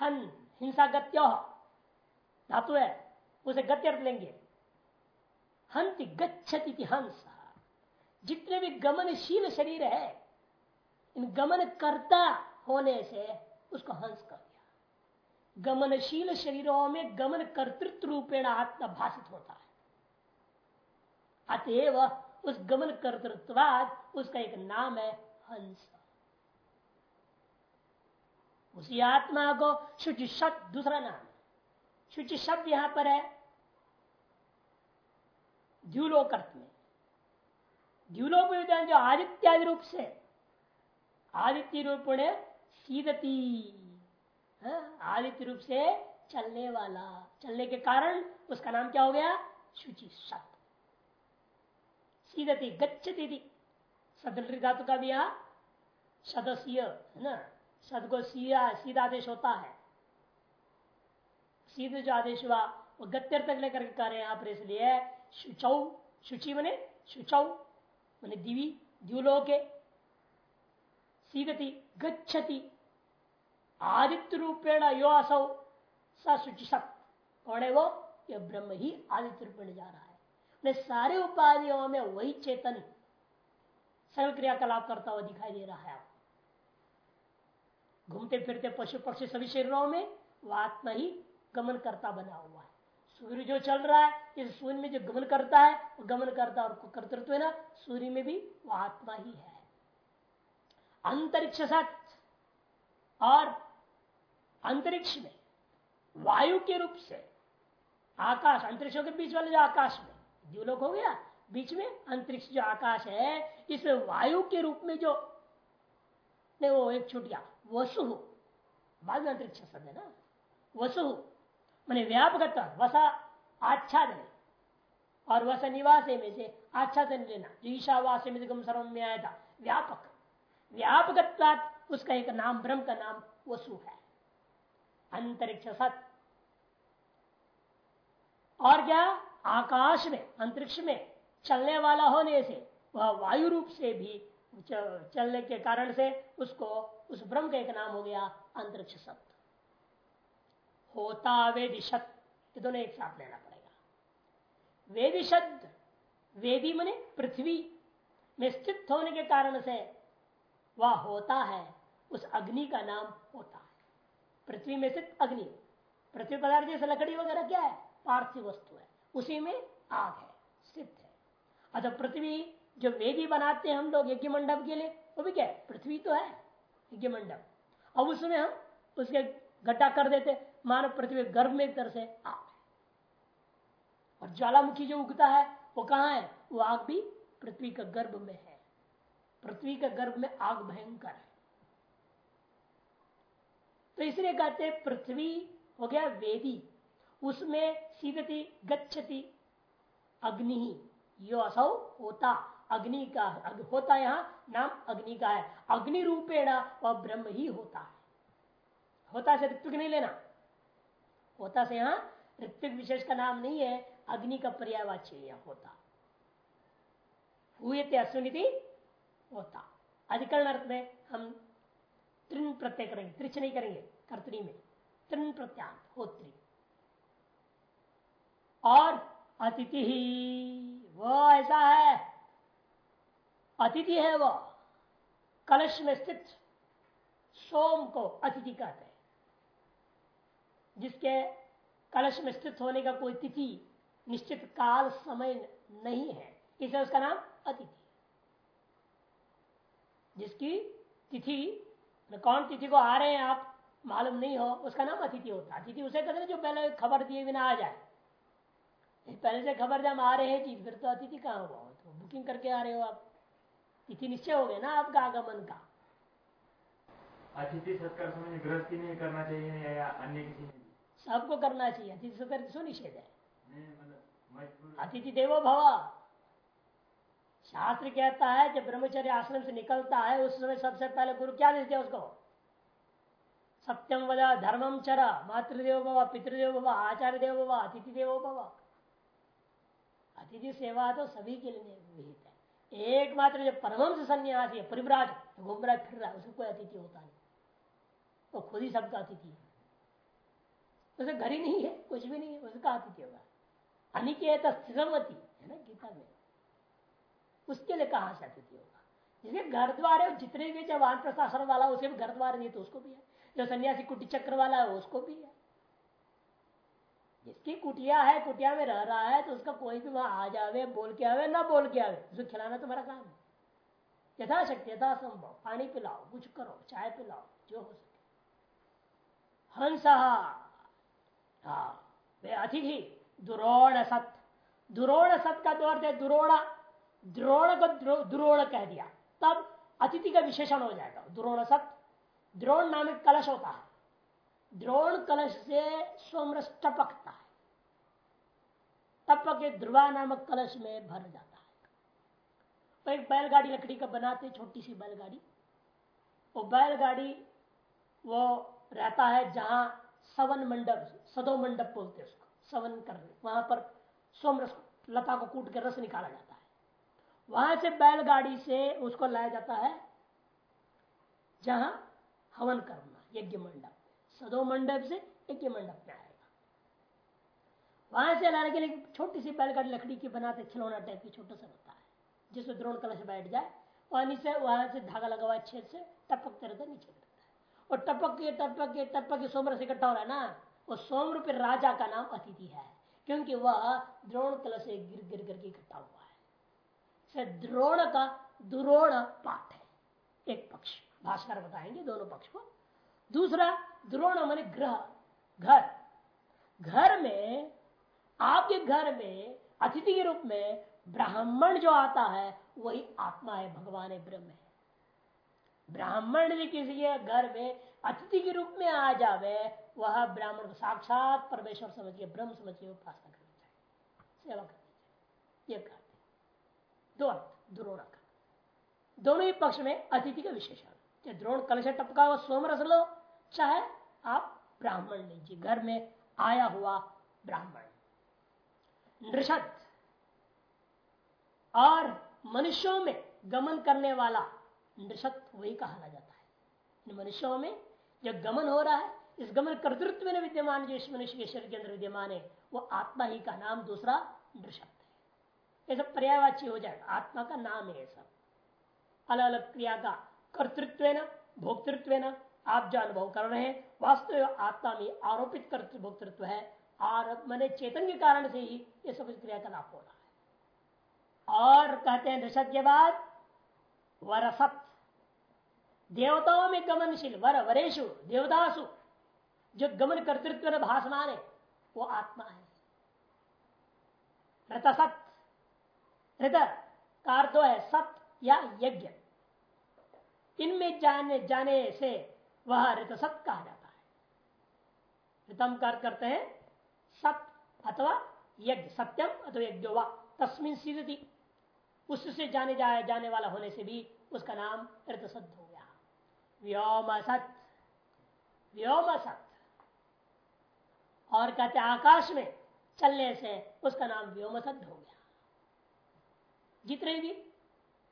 हन, हिंसा गत्यो। धातु है, उसे गत्य लेंगे। हंति गच्छति हंस। जितने भी गमनशील शरीर है गमन करता होने से उसको हंस कर दिया। गमनशील शरीरों में गमन कर्तृत्व रूपेण आत्मा भाषित होता है। अतएव उस गमन कर्तृत्वाद उसका एक नाम है हंस। उसी आत्मा को शुचि शब्द, दूसरा नाम शुचि शब्द यहाँ पर है द्यूलोक अर्थ में द्यूलोक जो आदित्यादि रूप से आदित्य रूप सीदती हाँ, आदित्य रूप से चलने वाला चलने के कारण उसका नाम क्या हो गया? शुचि शब्द सीदती गच्छती सदल धातु का भी सदस्य है ना? सद को सीधा सीधा आदेश होता है। सीधे जो आदेश हुआ वो गत्यर तक लेकर के कर रहे हैं इसलिए शुचौ शुचि बने शुचौ मैंने दिवी द्यूलोके सीगति, गच्छति। आदित्य रूपेण यो असौ सत कौन है वो? ये ब्रह्म ही आदित्य रूपेण जा रहा है। सारे उपाधियों में वही चेतन सर्व क्रियाकलाप करता हुआ दिखाई दे रहा है। घूमते फिरते पशु पक्षी सभी शरीरों में वो आत्मा ही गमन करता बना हुआ है। सूर्य जो चल रहा है, इस सूर्य में जो गमन करता है, वो गमन करता और कर्तृत्व है ना, सूर्य में भी वह आत्मा ही है। अंतरिक्ष सत और अंतरिक्ष में, वायु के रूप से, आकाश, अंतरिक्षों के बीच वाले जो आकाश में द्यूलोक हो गया, बीच में अंतरिक्ष जो आकाश है इसमें वायु के रूप में जो, नहीं, वो एक छुटिया वसु, बाद में अंतरिक्ष शब्द है ना, वसु, मैंने व्यापक वसा आच्छादन, और वसा निवास में से आच्छादन लेना, ईशावास में सर्व में आया था व्यापक। व्यापक उसका एक नाम, ब्रह्म का नाम वसु है। अंतरिक्ष सत और क्या? आकाश में, अंतरिक्ष में चलने वाला होने से, वह वायु रूप से भी चलने के कारण से उसको, उस ब्रह्म का एक नाम हो गया अंतरिक्ष शब्द होता वेदिशत। ये दोनों एक साथ लेना पड़ेगा। वेदिशद, वेदी मने पृथ्वी में स्थित होने के कारण से वह होता है, उस अग्नि का नाम होता है। पृथ्वी में स्थित अग्नि, पृथ्वी पदार्थ जैसे लकड़ी वगैरह क्या है? पार्थिव वस्तु है, उसी में आग है, स्थित है। अतः पृथ्वी जो वेदी बनाते हैं हम लोग यज्ञ मंडप के लिए, वो भी क्या है? पृथ्वी तो है यज्ञ मंडप अब उसमें हम उसके गड्ढा कर देते मानव पृथ्वी गर्भ में एक तरह से आग है। और ज्वालामुखी जो उगता है, वो कहाँ है? वो आग भी पृथ्वी का गर्भ में है। पृथ्वी के गर्भ में आग भयंकर है। तो इसलिए कहते हैं पृथ्वी हो गया वेदी उसमें सीधती गच्छति अग्नि यो असौ होता अग्नि का अग, होता यहाँ नाम अग्नि का है। अग्नि रूपेण वह ब्रह्म ही होता है। होता से ऋत्विक नहीं लेना। होता से यहाँ ऋत्विक विशेष का नाम नहीं है अग्नि का पर्यावाच्य होता। हुए थे अश्विनी होता। अधिकरण अर्थ में हम त्रिन प्रत्यय करेंगे त्रिच नहीं करेंगे कर्तरी में। त्रिन प्रत्यांत, होत्री। और अतिथि ही, वो ऐसा है। अतिथि है वो। कलश में स्थित सोम को अतिथि कहते हैं। जिसके कलश में स्थित होने का कोई तिथि, निश्चित काल समय नहीं है। इसे उसका नाम अतिथि। जिसकी तिथि कौन तिथि को आ रहे हैं आप मालूम नहीं हो उसका नाम अतिथि होता है। अतिथि उसे कहते जो पहले खबर दिए बिना आ जाए। पहले से खबर जब आ रहे हैं चीज़ फिर तो अतिथि कहाँ हुआ तो बुकिंग करके आ रहे हो आप। तिथि निश्चय हो गया ना आपका आगमन का। अतिथि सत्कार समय गृहस्थी नहीं करना चाहिए या अन्य किसी सबको करना चाहिए। अतिथि सत्कार किसो निषेध है। मतलब अतिथि देवो भव। शास्त्र कहता है, जब ब्रह्मचर्य आश्रम से निकलता है, उस समय सबसे पहले गुरु क्या देते उसको? सत्यम वदा, धर्मम चरा, मातृदेव भव, पितृदेव भव आचार्य देव भव अतिथि देवो भव। अतिथि सेवा तो सभी के लिए विहित है। एकमात्र जो परमंश सन्यासी है, परिवराज घूम रहा फिर रहा है उसको कोई अतिथि होता नहीं। वो खुद ही सबका अतिथि है। उसे घर ही नहीं है, कुछ भी नहीं है, उसका अतिथि होगा। अनिकेत स्थिरवती है ना, गीता में? उसके लिए कहा से अतिथि होगा जिसके घर द्वार है, जितने भी चाहे वान प्रशासन वाला, उसे भी घर द्वार नहीं तो उसको भी है। जो सन्यासी कुटी चक्र वाला है, उसको भी है। जिसकी कुटिया है, कुटिया में रह रहा है तो उसका कोई भी वहाँ आ जावे, बोल के आवे, ना बोल के आवे उसको खिलाना तुम्हारा काम है। यथाशक्ति, यथासंभव, पानी पिलाओ, कुछ करो, चाय पिलाओ, जो हो सके। हंस हाँ वे अतिथि, दुरोण सत। दुरोण सत का दौर है दुरोणा। द्रोण को द्रोण कह दिया। तब अतिथि का विशेषण हो जाएगा। द्रोण सत द्रोण नामक कलश होता है। द्रोण कलश से सोमरस टपकता है। टपक ध्रुवा नामक कलश में भर जाता है। तो एक बैलगाड़ी लकड़ी का बनाते छोटी सी बैलगाड़ी। वो बैलगाड़ी, वो रहता है जहाँ सवन मंडप, सदो मंडप बोलते उसको, सवन करने। वहाँ पर सोमरस लता को कूट कर रस निकाला जाता है। वहाँ से बैलगाड़ी से उसको लाया जाता है जहाँ हवन करना यज्ञ मंडप। सदो मंडप से यज्ञ मंडप में आएगा। वहाँ से लाने के लिए छोटी सी बैलगाड़ी लकड़ी की बनाते, खिलौना टाइप की छोटा सा होता है, जिसमें द्रोण कलश बैठ जाए। वहाँ से वहाँ से धागा लगा हुआ छेद से टपकते रहता नीचे और टपक के टपक के टपक के सोमर से इकट्ठा हो रहा है ना, वो सोम रूपी राजा का नाम अतिथि है, क्योंकि वह द्रोण कलश से गिर गिर करके इकट्ठा हुआ द्रोण का दुरोण पाठ है। एक पक्ष भाषकर बताएँगे दोनों पक्ष को। दूसरा, द्रोण मन ग्रह, घर। घर में, आपके घर में, अतिथि के रूप में ब्राह्मण जो आता है, वही आत्मा है, भगवान है, ब्रह्म है। ब्राह्मण यदि किसी के घर में अतिथि के रूप में आ जावे, वह ब्राह्मण को साक्षात परमेश्वर समझिए ब्रह्म समझिए उपासना करनी चाहिए। सेवा करनी चाहिए। ये कहते दो अर्थ द्रोण का दोनों ही पक्ष में अतिथि का विशेषण चाहे द्रोण कलश टपका हुआ सोम रस लो, चाहे आप ब्राह्मण लीजिए घर में आया हुआ ब्राह्मण। नृषद और मनुष्यों में गमन करने वाला नृषद वही कहा जाता है। मनुष्यों में जो गमन हो रहा है, इस गमन कर्तृत्व में विद्यमान, जो इस मनुष्य के शरीर के अंदर विद्यमान है, वो आत्मा ही का नाम दूसरा नृषद ये सब पर्यावाची हो जाएगा। आत्मा का नाम है सब। अलग अलग क्रिया का कर्तृत्व न भोक्तृत्व न आप जो अनुभव कर रहे हैं, वास्तव आत्मा में आरोपित कर्तृत्व, भोक्तृत्व है। आरोप मैंने चेतन के कारण से ही ये सब क्रियाकलाप हो रहा है। और कहते हैं दशक के बाद, वरसत। देवताओं में गमनशील, वर, वरेशु, देवदासु, जो गमन कर्तृत्व भाषमान है, वो आत्मा है। रतसत। रत कार दो है सत या यज्ञ। इनमें जाने जाने से वह ऋतसत कहा जाता है। ऋतम कार करते हैं सत अथवा यज्ञ, सत्यम अथवा यज्ञ व, तस्मिन सिद्धि उससे जाने, जाए, जाने वाला होने से भी उसका नाम ऋतसत हो गया। व्योम सत व्योम सत और कहते आकाश में चलने से उसका नाम व्योमसद हो गया। जितने भी।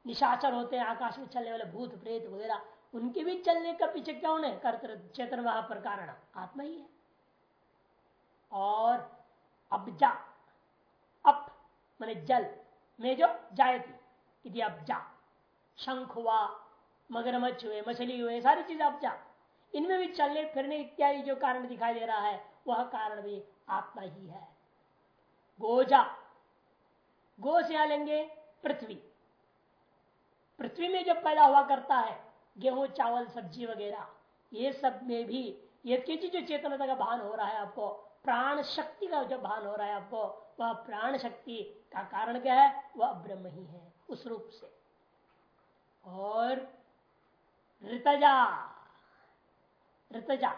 निशाचर होते हैं, आकाश में चलने वाले भूत, प्रेत वगैरह। उनके भी चलने का पीछे क्या है? कर्त, चेतन वहाँ पर कारण आत्मा ही है। और अबजा अप, मैंने जल। में जो, जायती। यदि अबजा शंख हुआ, मगरमच्छ हुए, मछली हुए, सारी चीज़ अबजा इनमें भी चलने, फिरने इत्यादि जो कारण दिखाई दे रहा है, वह कारण भी आत्मा ही है। गोजा गो से आ लेंगे। पृथ्वी। पृथ्वी में जब पैदा हुआ करता है, गेहूँ, चावल, सब्ज़ी वगैरह, ये सब में भी, ये किसी जो चेतनता का भान हो रहा है आपको। प्राण शक्ति का जो भान हो रहा है आपको, वह प्राण शक्ति का कारण क्या है? वह ब्रह्म ही है, उस रूप से। और ऋतजा ऋतजा,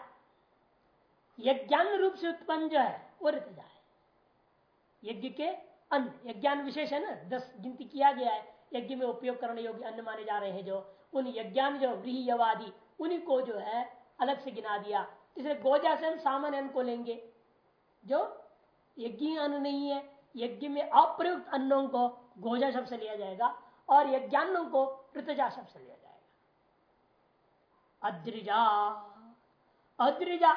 यज्ञान रूप से उत्पन्न जो है, वो ऋतजा है। यज्ञ के अन्न यज्ञान विशेष है ना? दस गिनती किया गया है। यज्ञ में उपयोग करने योग्य अन्न माने जा रहे हैं जो। उन यज्ञान जो व्रीहवादी उन्हीं को जो है अलग से गिना दिया। इसलिए गोजा से हम सामान्य अन्न को लेंगे। जो यज्ञ अन्न नहीं है, यज्ञ में अप्रयुक्त अन्नों को गोजा शब्द से लिया जाएगा और यज्ञान्नों को ऋतजा शब्द से लिया जाएगा। अद्रिजा अद्रिजा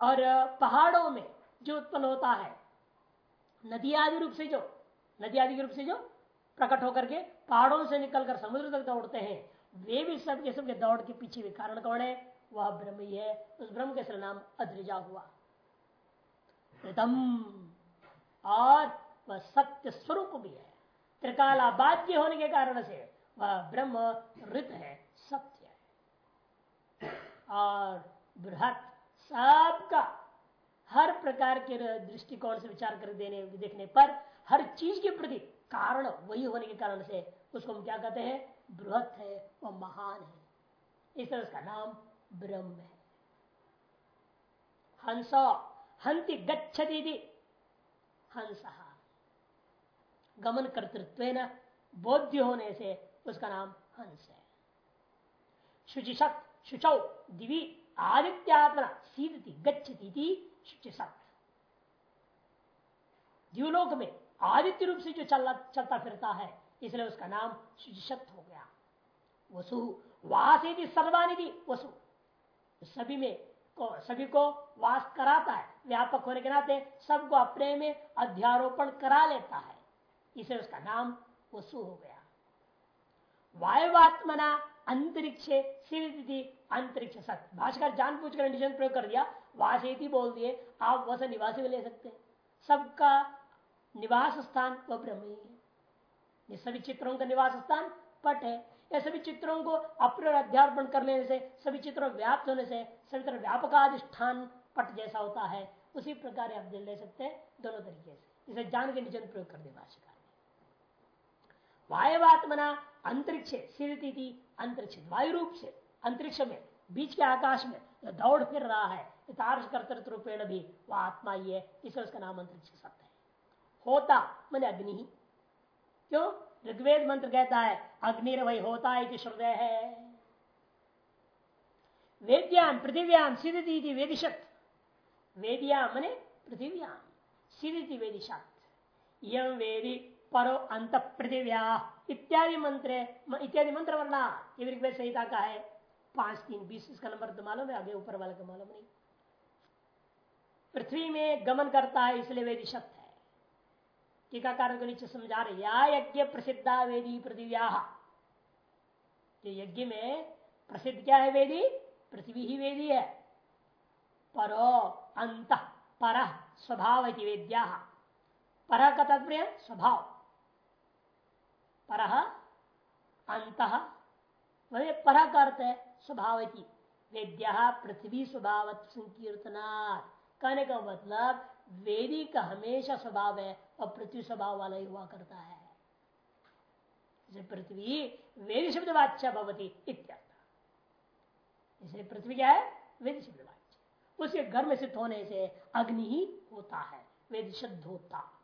और पहाड़ों में जो उत्पन्न होता है नदी आदि रूप से जो, नदी आदि के रूप से जो प्रकट होकर के पहाड़ों से निकलकर समुद्र तक दौड़ते हैं, वे भी सब के सब के दौड़ के पीछे भी कारण कौन है? वह ब्रह्म ही है। उस ब्रह्म के नाम अद्रिजा हुआ। और वह सत्य स्वरूप भी है। त्रिकाला बाध्य होने के कारण से वह ब्रह्म ऋत है, सत्य है। और बृहत सबका हर प्रकार के दृष्टिकोण से विचार कर देने, देखने पर हर चीज़ के प्रति कारण वही होने के कारण से उसको हम क्या कहते हैं? बृहत है वह महान है। इस तरह उसका नाम ब्रह्म है। हंस, हंति गच्छति हंस। गमन कर्तृत्व न बोध्य होने से उसका नाम हंस है। शुचिशत शुचौ, दिवी, आदित्यात्मना सीधती गच्छती शुचि द्यूलोक में आदित्य रूप से जो चल चलता फिरता है, इसलिए उसका नाम शुचिशत हो गया। वसु, वास सर्वानिधि वसु। सभी में को, सभी को वास कराता है, व्यापक होने के नाते सबको अपने में अध्यारोपण करा लेता है। इसे उसका नाम वसु हो गया। वायुवात्मना अंतरिक्ष अंतरिक्ष सत्य भाषकर जान पूछ कर प्रयोग कर दिया। वासेती बोल दिए, आप वह निवासी में ले सकते हैं। सबका निवास स्थान वह ब्रह्म ही। है ये सभी चित्रों का निवास स्थान पट है। या सभी चित्रों को अपने अध्यापन कर लेने से, सभी चित्रों व्याप्त होने से, सभी तरह व्यापकाधिष्ठान पट जैसा होता है, उसी प्रकार आप ले सकते हैं दोनों तरीके से। इसे जान के निजन प्रयोग कर दे भाषिका वायुवात्मना अंतरिक्ष सिरती अंतरिक्ष वायु रूप से अंतरिक्ष में, बीच के आकाश में, जो दौड़ फिर रहा है कर्तृत्व रूपेण भी वह आत्मा ही है, इसे उसका नाम अंतरिक्ष सत्य है। होता, मैंने अग्नि ही। क्यों? ऋग्वेद मंत्र कहता है अग्नि वही होता है श्रुदय है। वेद्याम पृथिव्याम सिद्धि वेदिशत। वेदिया मने पृथिव्याम सिद्धि वेदिशत। यम वेदी परो अंत पृथिव्या इत्यादि मंत्र इत्यादि मंत्र वरना ये ऋग्वेद संहिता का है। पाँच, तीन, बीस, इसका नंबर तो मालूम है, आगे ऊपर वाले का मालूम नहीं। पृथ्वी में गमन करता है, इसलिए वेदी शब्द है। टीकाकार को नीचे समझा रहे या यज्ञ प्रसिद्धा वेदी पृथ्व्या। यज्ञ में प्रसिद्ध क्या है वेदी? पृथ्वी ही वेदी है। परो अंत, पर स्वभाव वेद्या। पर का तात्पर्य स्वभाव। पर अंत। पर का अर्थ है, स्वभाव वेद्या पृथ्वी स्वभाव संकीर्तना कहने का मतलब वेदी का हमेशा स्वभाव है और पृथ्वी स्वभाव वाला ही हुआ करता है। पृथ्वी, वेदी शब्द वाच्य भवती इत्यर्थ। इसलिए पृथ्वी क्या है? वेदी शब्द वाच्य। उसके घर में सिद्ध होने से अग्नि ही होता है, वेद शुद्ध होता।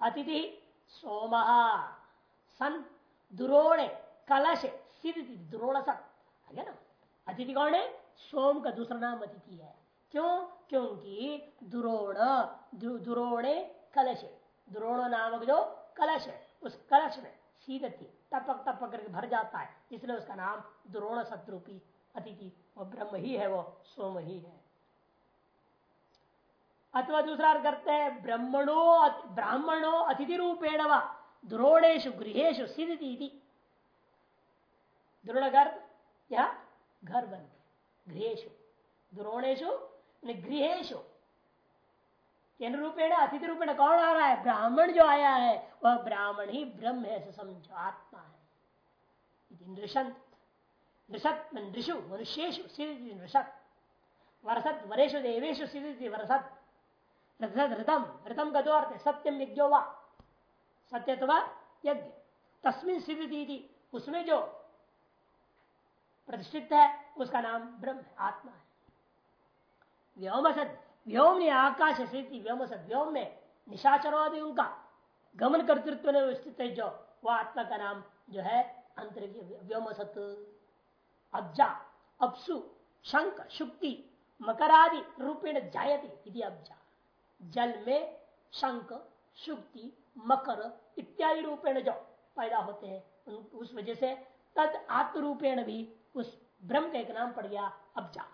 अतिथि सोम सन, दुरोणे, कलश सिद्धि दुरोण सत है ना? अतिथि कौन है? सोम का दूसरा नाम अतिथि है। क्यों? क्योंकि दुरोण दुरोणे, कलश। दुरोण नामक जो कलश है, उस कलश में सीधती टपक टपक करके भर जाता है। इसलिए उसका नाम द्रोण शत्रुपी अतिथि। वो ब्रह्म ही है, वो सोम ही है। अथवा दूसरा अर्थ करते हैं, ब्रह्मणो ब्राह्मणो अतिथि रूपेण व द्रोणेशु गृहेशु द्रोण या? घर बन गृहेशु द्रोणेशु गृहेशु रूपेण? अतिथि रूपेण कौन आ रहा है? ब्राह्मण जो आया है, वह ब्राह्मण ही ब्रह्म है समझो, आत्मा है। नृषु मनुष्येशु सिद्धि नृषत वरसत वरेशु देवेशु सिद्धि वरसत। ऋतम ऋतम का दो अर्थ है, सत्यम यज्ञो वा। सत्य यज्ञ। तस्मिन सिद्धि उसमें जो प्रतिष्ठित है, उसका नाम ब्रह्म आत्मा है। व्योम सद व्योम ने आकाश स्थिति व्योम सद व्योम में निशाचरवादी उनका गमन कर्तृत्व में स्थित है जो वह आत्मा का नाम जो है अंतर व्योम सत अब्जा अपसु शंक शुक्ति, मकरादि रूपेण जायते अब्जा। जल में शंक शुक्ति, मकर इत्यादि रूपेण जो पैदा होते हैं उस वजह से तद आत्म रूपेण भी उस ब्रह्म का एक नाम पड़ गया, अब्जा।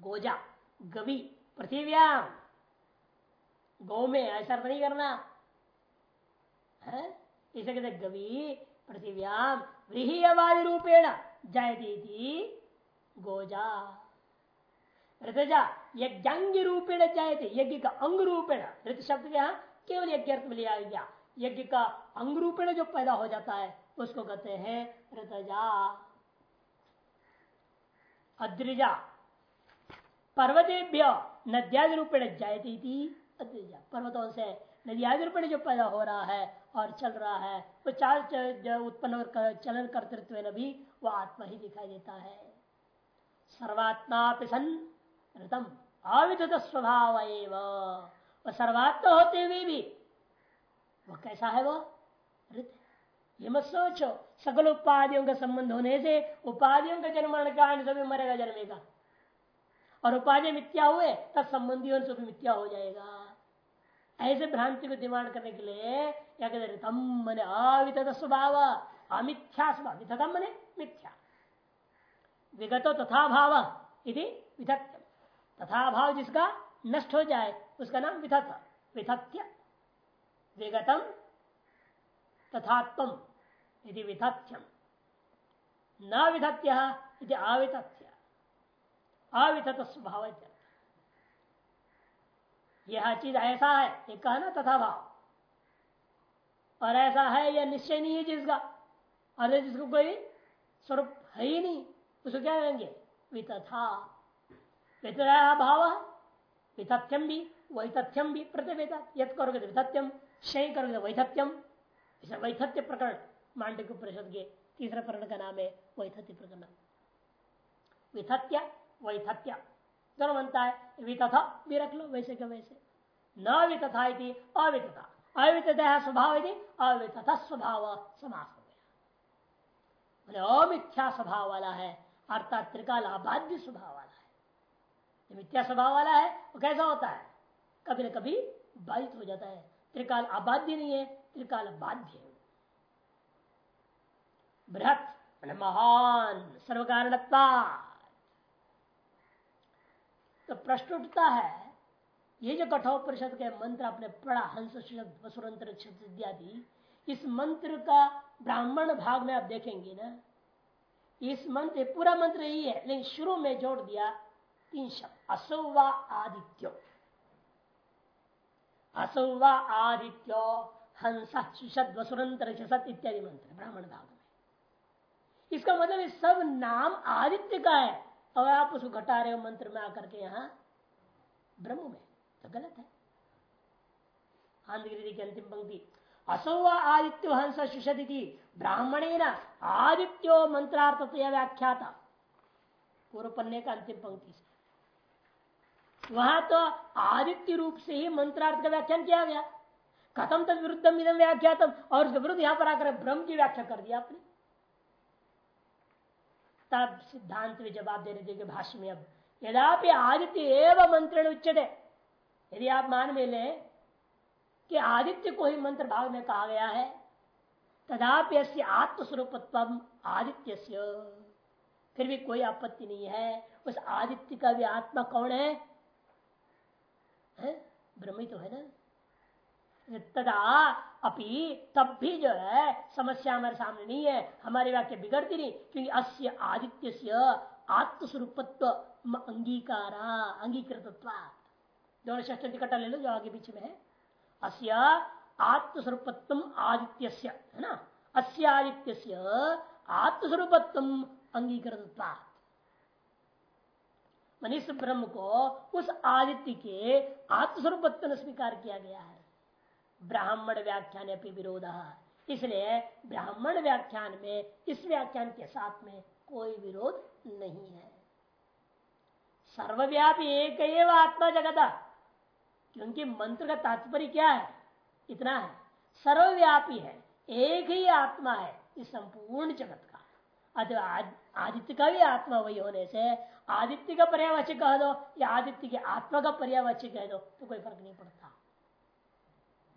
गोजा गवी पृथ्व्याम। गौ में ऐसा नहीं करना। है? इसे कहते गवी पृथ्व्याम व्रीहवादि रूपेण। जायती गोजा। ऋतजा यज्ञ रूपेण जायते यज्ञ का अंग रूपेण ऋत शब्द के यहाँ केवल यज्ञ अर्थ में लिया गया यज्ञ का अंग रूपेण जो पैदा हो जाता है उसको कहते हैं ऋतजा अद्रिजा। पर्वतेभ्य नद्यादि रूपेण जायती अद्रिजा। पर्वतों से? नदियादि रूपेण जो पैदा हो रहा है और चल रहा है वो चाल उत्पन्न कर, चलन कर्तृत्व भी वह आत्मा ही दिखाई देता है। सर्वात्मा सन ऋतम। अविधत स्वभाव वह सर्वात्मा होते हुए भी। वह कैसा है वो? ये मत सोचो। सकल उपाधियों का संबंध होने से उपाधियों का जन्म कारण सभी मरेगा जन्मेगा और उपाधि मिथ्या हुए, तब संबंधियों से भी मिथ्या हो जाएगा। ऐसे भ्रांति को दिमाग करने के लिए क्या कहते ऋतम मने अवित स्वभाव। अमिथ्या स्वभाव। मिथ्या विगत तथा भाव। यदि तथा भाव जिसका नष्ट हो जाए, उसका नाम विथत विथत्य, विगतम, तथात्म यदि न विधत्य यदि अवितथ्य अविथत स्वभाव यह चीज़ ऐसा है ये कहना तथा भाव और ऐसा है, यह निश्चय नहीं है जिसका अरे जिसको कोई स्वरूप है ही नहीं, उसको क्या कहेंगे? वितथा। भाव वितथ्यम भी वैतथ्यम भी प्रतिवेदा यद करोगे तो वितथ्यम शय करोगे वैथत्यम इसे वैथत्य प्रकरण मांडक परिषद के तीसरा प्रकरण का नाम है वैथत्य प्रकरण। विथत्य वैथत्य दोनों बनता है, वितथा भी रख लो वैसे का वैसे। न वितथा अवितथा। अवितथा स्वभाव यदि अवितथा स्वभाव समास हो गया। अमिथ्या स्वभाव वाला है, अर्थात त्रिकाल अबाध्य स्वभाव मिथ्या स्वभाव वाला है, वो कैसा होता है? कभी न कभी बाधित हो जाता है। त्रिकाल अबाध्य नहीं है, त्रिकाल बाध्य है। बृहत महान सर्व कारणत्ता तो प्रश्न उठता है, ये जो कठोर परिषद के मंत्र आपने पढ़ा, हंस वसुरंत्र इत्यादि, इस मंत्र का ब्राह्मण भाग में आप देखेंगे ना, इस मंत्र, पूरा मंत्र यही है, लेकिन शुरू में जोड़ दिया तीन शब्द असौवा आदित्यो असौवा आदित्यो हंस सुषद इत्यादि मंत्र ब्राह्मण भाग में इसका मतलब ये सब नाम आदित्य का है। और आप उसको घटा रहे हो मंत्र में आकर के यहाँ, ब्रह्म में। तो गलत है। आंध्रगिरी की अंतिम पंक्ति असौ आदित्यो, हंस, सुषदी ब्राह्मणे न आदित्यो मंत्रार्थ व्याख्याता। पूर्व पन्ने का अंतिम पंक्ति। वहाँ तो आदित्य रूप से ही मंत्रार्थ का व्याख्यान किया गया। खत्म तक विरुद्धम इधम व्याख्यातम। और उसके विरुद्ध यहाँ पर आकर ब्रह्म की व्याख्या कर दिया आपने। तब सिद्धांत में जवाब दे रहे थे भाष्य में अब यदापि आदित्य एवं मंत्रण उच्चते यदि आप मान में लें कि आदित्य को ही मंत्र भाग में कहा गया है तदापि आत्मस्वरूपत्व आदित्य फिर भी कोई आपत्ति नहीं है। उस आदित्य का भी आत्मा कौन है, है? तो है ना? तदा अपि तब भी जो है, समस्या हमारे सामने नहीं है, हमारी वाक्य बिगड़ती नहीं, क्योंकि अस्य आदित्य से आत्मस्वरूपत्व अंगीकारा अंगीकृत दोनों ष्टी कट्टा ले लो जो आगे पीछे में है। अस्य आत्मस्वरूपत्व आदित्य है ना? अस्य आदित्य से आत्मस्वरूपत्व अंगीकृत मनीष ब्रह्म को उस आदित्य के आत्मस्वरूपत्व स्वीकार किया गया है। ब्राह्मण व्याख्यान अपनी विरोध। इसलिए ब्राह्मण व्याख्यान में, इस व्याख्यान के साथ में कोई विरोध नहीं है। सर्वव्यापी एक आत्मा जगत, क्योंकि मंत्र का तात्पर्य क्या है? इतना है। सर्वव्यापी है। एक ही आत्मा है। इस संपूर्ण जगत का। अतः आदित्य का भी आत्मा वही होने से आदित्य का पर्यावाची कह दो या आदित्य के आत्मा का पर्यावाची कह दो तो कोई फ़र्क नहीं पड़ता।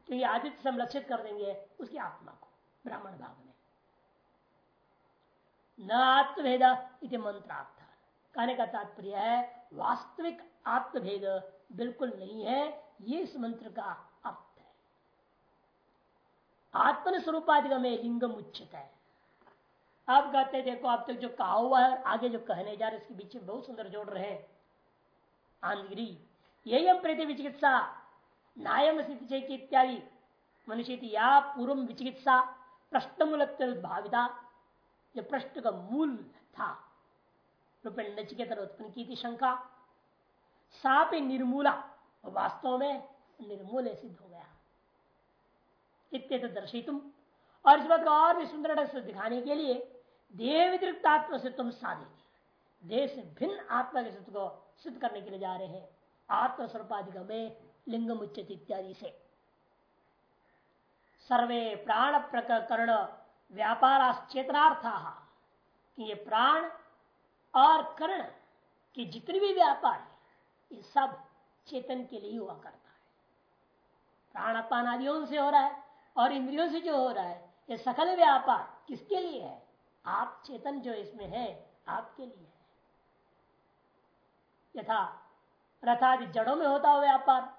क्योंकि आदित्य संरक्षित कर देंगे उसकी आत्मा को, ब्राह्मण भाग में। न आत्मभेद इति मंत्रार्थ कहने का तात्पर्य है, वास्तविक आत्मभेद बिल्कुल नहीं है, ये इस मंत्र का अर्थ है। आत्मन स्वरूपाधिगम लिंगम उच्चित है आप कहते देखो, आप तक तो जो कहा हुआ है आगे जो कहने जा रहे इसके बीच में बहुत सुंदर जोड़ रहे आंधगिरी, यही हम प्रेत विचिकित्सा, नायम इत्यादि। मनुष्य या पूर्व विचिकित्सा प्रश्न मूल भाविता जो प्रश्न का मूल था। रूपेण नचिकेतन उत्पन्न की थी शंका। साप निर्मूला वास्तव में निर्मूल सिद्ध हो गया। इत्य दर्शितुम और इस बात को और भी सुंदर से दिखाने के लिए देह व्यतिरिक्त आत्म से तुम साधे देह से भिन्न आत्मा के सत्य को सिद्ध करने के लिए जा रहे हैं। आत्मस्वरूपाधिक में लिंगम उच्चित इत्यादि से। सर्वे प्राण प्रकरण व्यापार चेतनार्था कि ये प्राण और कर्ण के जितने भी व्यापार है, ये सब चेतन के लिए हुआ करता है। प्राणापान आदियों से हो रहा है और इंद्रियों से जो हो रहा है, ये सकल व्यापार किसके लिए है? आप चेतन जो इसमें है, आपके लिए है। यथा रथादि जड़ों में होता हुआ व्यापार,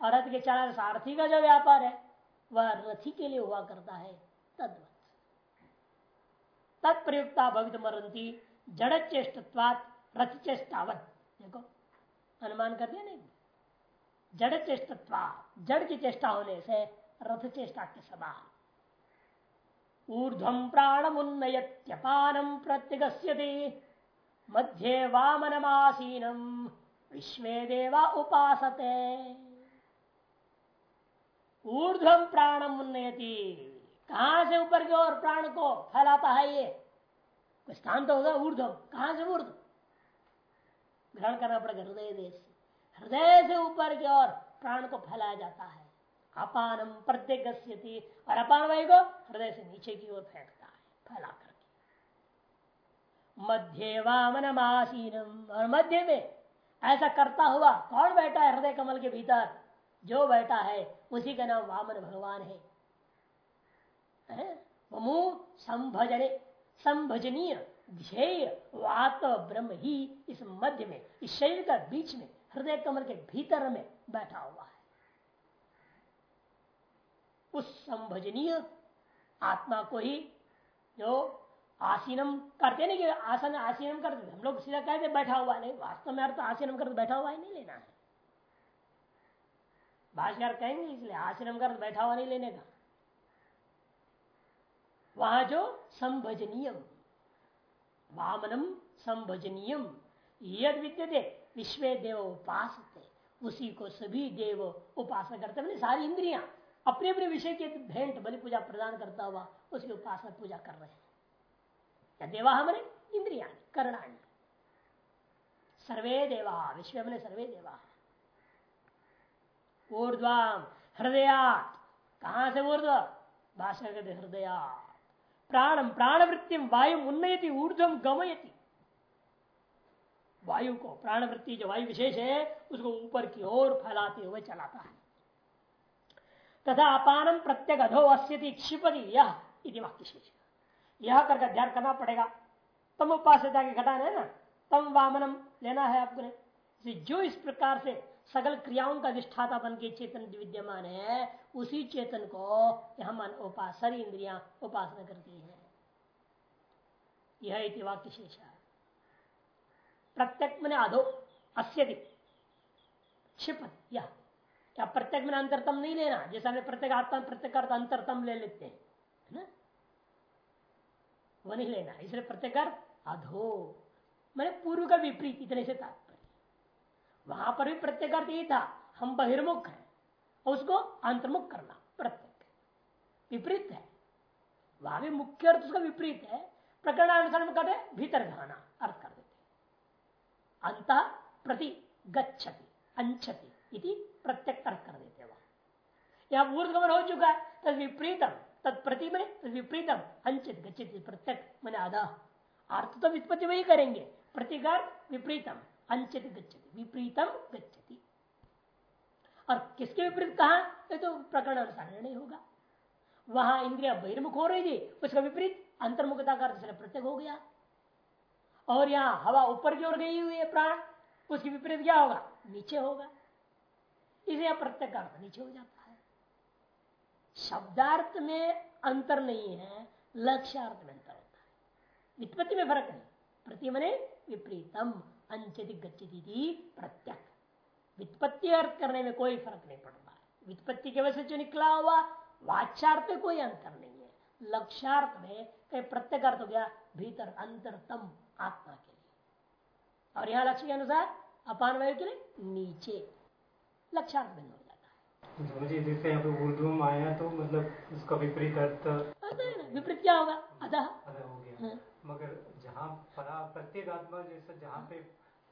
और रथ के चार सारथी का जो व्यापार है, वह रथी के लिए हुआ करता है, तद्वत। तत्प्रयुक्ता भवित मरंती जड़ चेष्टत्वात रथ चेष्टावत देखो, अनुमान कर दिया नहीं? जड़ चेष्टत्वा जड़ की चेष्टा होने से रथ चेष्टा के समान। ऊर्धम प्राणम उन्नयत्यपानम प्रत्यगस्यते। मध्य वामनमासीनम विश्व देवा उपासते। ऊर्धम प्राणम उन्नयति कहाँ से ऊपर की ओर प्राण को फैलाता है ये? स्थान तो होगा ऊर्धम कहाँ से ऊर्ध ग्रहण करना पड़ेगा हृदय देश हृदय से ऊपर की ओर प्राण को फैलाया जाता है। अपानम प्रत्येक और अपान वायु को? हृदय से नीचे की ओर फेंकता है फैला करके मध्य वामन आसीनम और मध्य में ऐसा करता हुआ कौन बैठा है हृदय कमल के भीतर? जो बैठा है, उसी का नाम वामन भगवान है? संभजने, संभजनीय, ध्येय, वात, ब्रह्म ही इस मध्य में, इस शरीर का बीच में, हृदय कमल के भीतर में बैठा हुआ है। उस संभजनीय आत्मा को ही जो आसीनम करते नहीं कि आसन आसीनम करते हम लोग सीधा कहते बैठा हुआ नहीं। वास्तव में अर्थ आसीनम कर, बैठा हुआ ही नहीं लेना है। भाषाकार कहेंगे, इसलिए आश्रम कर, बैठा हुआ नहीं लेने का। वहाँ जो संभजनीयम, वामनम संभजनीयम, यद विद्यते, विश्व देव उपास उसी को सभी देव उपासना करते मैंने सारी इंद्रियाँ। अपने अपने विषय के भेंट बलि पूजा प्रदान करता हुआ उसकी उपासना पूजा कर रहे हैं। या देवा हमारे इंद्रिया करणानी सर्वे देवा, विश्व में सर्वे देवा ऊर्ध्वाम, हृदयात। कहा से ऊर्ध्व भाषा कहते हृदयात। प्राणम प्राणवृत्ति वायु उन्नयति ऊर्धम गमयति। वायु को, प्राणवृत्ति जो वायु विशेष है, उसको ऊपर की ओर फैलाते हुए चलाता है। तथा अपानम प्रत्येक अधो अस्यति क्षिपति यह यह करके ध्यान करना पड़ेगा। तम उपास्यता के घटाना है ना? तम वामनम लेना है आपको जो इस प्रकार से सकल क्रियाओं का अधिष्ठाता बन के चेतन विद्यमान है, उसी चेतन को यह मन उपास सारी इंद्रिया उपासना करती है। यह वाक्य शेष है। प्रत्येक मैंने अधो अस्य क्षिपत यह क्या प्रत्येक मैंने अंतरतम नहीं लेना? जैसा हमने प्रत्येक आत्मा प्रत्येक अर्थ अंतरतम ले लेते हैं ना? वो नहीं लेना, इसलिए प्रत्येक अधो। मैंने पूर्व का विपरीत इतने से था वहाँ पर भी प्रत्येक अर्थ यही था, हम बहिर्मुख है उसको अंतर्मुख करना प्रत्येक। विपरीत है। वहाँ भी मुख्य अर्थ उसका विपरीत है, प्रकरणानुसार में कहते भीतर घाना, अर्थ कर देते अंत प्रति गच्छति अंछति इति प्रत्यक अर्थ कर देते वहाँ। यहाँ ऊर्धगमन हो चुका है, तद विपरीतम तत्प्रति में विपरीतम, अंचित, गच्छित, प्रत्यक, मैंने आधा। अर्थ तो वित्पत्ति वही करेंगे। प्रतिकार, विपरीतम, अंचित, गच्छति। विपरीतम, गच्छति। और किसके विपरीत कहा? ये तो प्रकरण अनुसार निर्णय होगा। वहाँ इंद्रिया बहिर्मुख हो रही थी, उसका विपरीत अंतर्मुखता का प्रत्येक हो गया। और यहाँ हवा ऊपर की ओर गई हुई है प्राण, उसके विपरीत क्या होगा? नीचे होगा। इसे यह प्रत्येक अर्थ नीचे हो जाता है। शब्दार्थ में अंतर नहीं है, लक्ष्यार्थ में अंतर होता है। वित्पत्ति में फ़र्क नहीं। प्रति मने विपरीतम, अंचति गच्छति प्रत्यक वित्पत्ति अर्थ करने में कोई फ़र्क नहीं पड़ता वित्पत्ति के वजह से जो निकला हुआ वाच्यार्थ में कोई अंतर नहीं है। लक्ष्यार्थ में कहीं प्रत्येक अर्थ हो गया, भीतर अंतरतम आत्मा के लिए। और यहाँ लक्ष्य के अनुसार, अपान वायु के लिए नीचे। लक्ष्यार्थ भिन्न हो जाता। है जैसे यहाँ पे उर्दू में आया तो मतलब उसका विपरीत अर्थ विपरीत क्या होगा? हो गया। मगर जहाँ प्रत्येक आत्मा जैसे जहाँ पे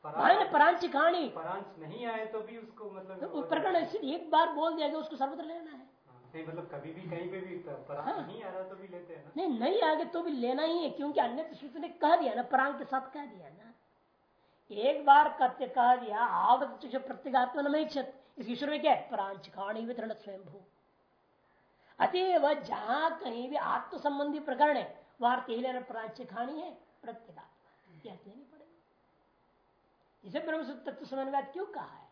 परांच कहानी। परांच नहीं आए तो भी उसको मतलब तो प्रकरण एक बार बोल दिया गया उसको सर्वत्र लेना है। हाँ, नहीं मतलब कभी भी कहीं पे भी हाँ। नहीं आ रहा तो भी लेते हैं ना। नहीं नहीं आगे तो भी लेना ही है क्योंकि अन्य सूत्र ने कह दिया ना परांग के साथ कह दिया ना। एक बार कत्य कह दिया आवत प्रत्येगात्मा न इस ईश्वर में क्या है? प्रांच खाणी वितरण स्वयं भू अतएव जहाँ कहीं भी आत्म संबंधी प्रकरण है, वहाँ तेल प्रांच खानी है प्रत्येगात्मा इसे ब्रह्म तत्व समन्वय क्यों कहा है?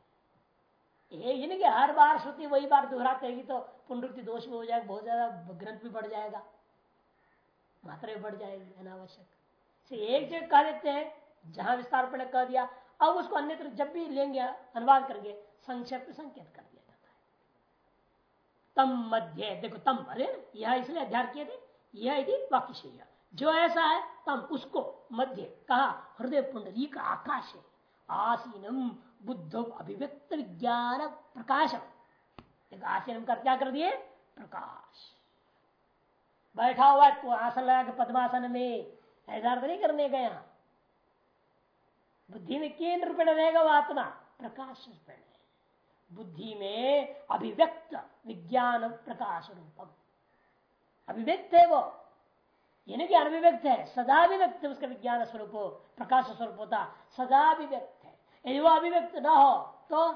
ये नहीं कि हर बार श्रुति वही बार दोहराते तो पुनरुक्ति दोष में हो जाएगा, बहुत ज़्यादा ग्रंथ भी बढ़ जाएगा। मात्रा भी बढ़ जाएगी, अनावश्यक। एक जगह कह देते हैं, जहाँ विस्तार पर कह दिया, अब उसको अन्यत्र जब भी लेंगे, अनुवाद करेंगे संक्षेप में संकेत कर दिया जाता है। तम मध्य, देखो तम अरे यह इसलिए अध्याय किए थे, यह वाक्य जो ऐसा है, तम, उसको मध्य कहा, हृदय पुंडरी का आकाश है आसीनम बुद्ध अभिव्यक्त विज्ञान प्रकाशम। आसीनम कर क्या कर दिए? प्रकाश। बैठा हुआ आसन लगा के पद्मासन में, ऐसा अर्थ नहीं करने गया। बुद्धि में केंद्र रूपेण रहेगा वो आत्मा, प्रकाश रूपेण बुद्धि में अभिव्यक्त विज्ञान प्रकाश रूपम अभिव्यक्त है वो। ये नहीं कि अनभिव्यक्त है, सदा अभिव्यक्त है उसका विज्ञान स्वरूप, प्रकाश स्वरूप होता, सदा अभिव्यक्त है। यदि वो अभिव्यक्त न हो तो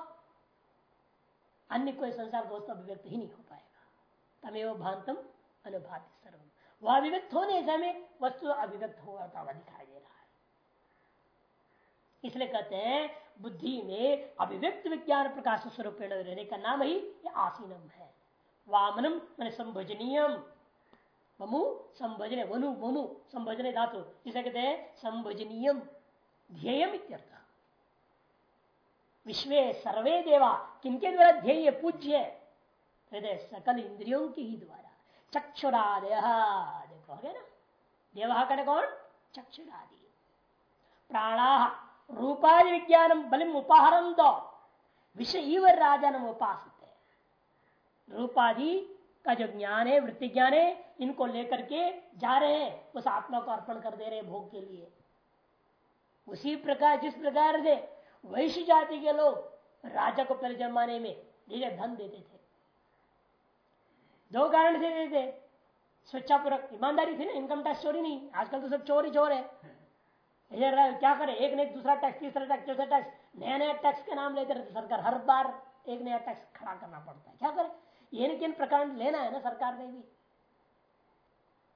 अन्य कोई संसार को वस्तु अभिव्यक्त ही नहीं हो पाएगा। तमेव भांतम अनुभाति सर्व वह अभिव्यक्त होने से हमें वस्तु अभिव्यक्त होता हुआ दिखाई दे रहा है। इसलिए कहते हैं बुद्धि में अभिव्यक्त विज्ञान प्रकाश स्वरूप रहने का नाम ही आसीनम है। वामनम मैंने संभजनीयम। ममु, संभजने, वनु, ममु, संभजने धातु इसे कहते हैं संभजनीयम, ध्येयम इत्यर्थ। विश्व सर्वे देवा, किनके द्वारा ध्येय पूज्य हृदय सकल इंद्रियों के ही द्वारा। चक्षुरादय, देखो ना? देवा कौन? चक्षुरादि। प्राणा रूपादि विज्ञान बलिम उपहरम दो विषय राजन उपास रूपादि का जो ज्ञान है वृत्ति ज्ञान है इनको लेकर के जा रहे हैं। उस आत्मा को अर्पण कर दे रहे भोग के लिए। उसी प्रकार, जिस प्रकार से वैश्य जाति के लोग राजा को पहले जमाने में धीरे धन देते थे। दो कारण से देते। स्वेच्छापूर्वक, ईमानदारी थी ना इनकम टैक्स चोरी नहीं। आजकल तो सब चोरी चोर है। क्या करे? एक ने दूसरा टैक्स तीसरा टैक्स चौथा टैक्स नया नया टैक्स के नाम लेते रहते सरकार। हर बार एक नया टैक्स खड़ा करना पड़ता है। क्या करे? ये किन प्रकार लेना है ना सरकार ने भी।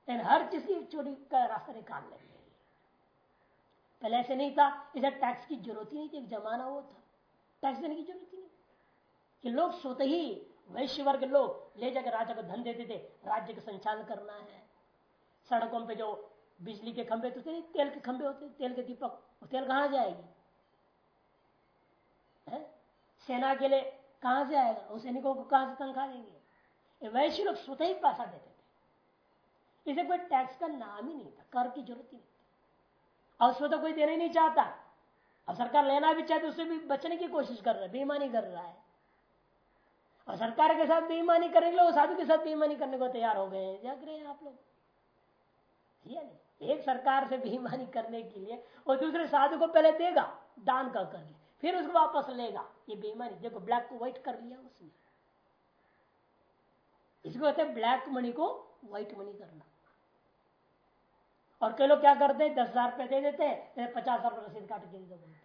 लेकिन हर चीज़ की चोरी का रास्ता निकाल लेंगे। पहले ऐसे नहीं था। इसे टैक्स की ज़रूरत ही नहीं थी। एक जमाना वो था। टैक्स देने की ज़रूरत ही नहीं। कि लोग स्वतः ही वैश्य वर्ग लोग ले जाकर राजा को धन देते थे। राज्य का संचालन करना है। सड़कों पे जो बिजली के खंभे तो थे तेल के खंभे होते, तेल के दीपक तेल कहाँ जाएगी सेना के लिए कहाँ से आएगा? उस सैनिकों को कहाँ से तनखा देंगे? वैश्य लोग स्वतः ही पैसा देते थे। इसे कोई टैक्स का नाम ही नहीं था, कर की ज़रूरत ही नहीं थी। और स्वतः कोई देना ही नहीं चाहता। अब सरकार लेना भी चाहती उससे भी बचने की कोशिश कर रहा है, बेईमानी कर रहा है। और सरकार के साथ बेईमानी करेंगे लोग साधु के साथ बेईमानी करने को तैयार हो गए जाग रहे हैं आप लोग। एक सरकार से बेईमानी करने के लिए और दूसरे साधु को पहले देगा, दान का कर करके फिर उसको वापस लेगा। ये बेईमानी, देखो ब्लैक को व्हाइट कर लिया उसने। इसको कहते ब्लैक मनी को व्हाइट मनी करना। और कई लोग क्या करते हैं, दस हज़ार रुपए दे देते हैं पचास हज़ार रुपये रसीद काट के दे बोलते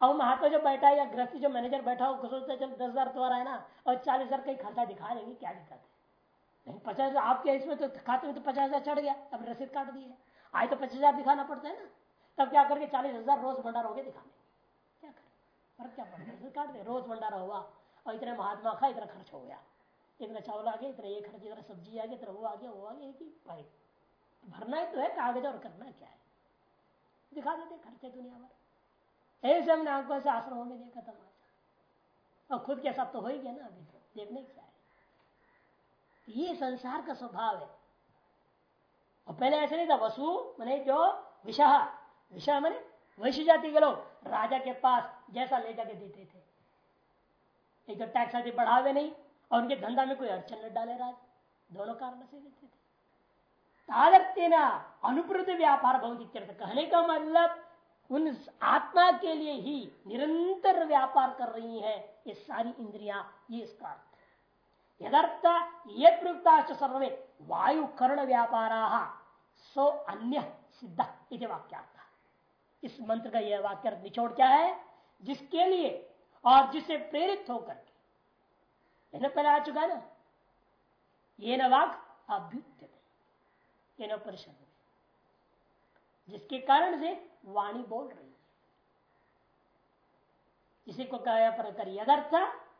अब महात्मा जो बैठा है या गृहस्थी जो मैनेजर बैठा हो सोचते चल दस हज़ार तुम्हारा है ना, और चालीस हज़ार का खर्चा दिखा देंगे, क्या दिक्कत है? नहीं, पचास हज़ार आपके इसमें तो खाते में तो पचास हज़ार चढ़ गया अब रसीद काट दिए आए तो पचास हज़ार दिखाना पड़ता है ना, तब क्या करके चालीस हज़ार रोज भंडार हो गए दिखाने। क्या करें? फ़र्क क्या पड़ता है? काट दे, रोज भंडारा हुआ, और इतने महात्मा खा, इतना खर्च हो गया। इतना चावल आ गया इतना ये खर्च, इतना सब्ज़ी आ गया इतना वो आ गया, वो आ गया कि भाई। भरना ही तो है, कागज़ और करना क्या है? दिखा देते, खर्चे दुनिया भर। ऐसे हमने आँखों से आश्रमों में देखा तमाशा और खुद के साथ तो हो ही गया ना अभी तो देखने क्या है ये संसार का स्वभाव है। और पहले ऐसे नहीं था, वसु मैंने जो विषाह विषा मैंने वैश्य जाति के लोग, राजा के पास जैसा ले जाके देते थे। एक तो टैक्स आदि बढ़ावे नहीं, और उनके धंधा में कोई अड़चन न डाले राज, दोनों कारण से देते थे। तादर्त्यना अनुप्रत व्यापार बहुत कहने का मतलब उन आत्मा के लिए ही निरंतर व्यापार कर रही है ये सारी इंद्रिया, ये इसका अर्थ यदर्थ ये प्रयुक्ता सर्वे वायु कर्ण व्यापारा सो अन्य सिद्ध इति वाक्यार्थ। इस मंत्र का यह वाक्य निचोड़ क्या है? जिसके लिए और जिसे प्रेरित होकर के। पहले आ चुका ना? ये न वाक अभ्युत्य ये न परिषद जिसके कारण से वाणी बोल रही है। इसी को कहा पर कर यदर्थ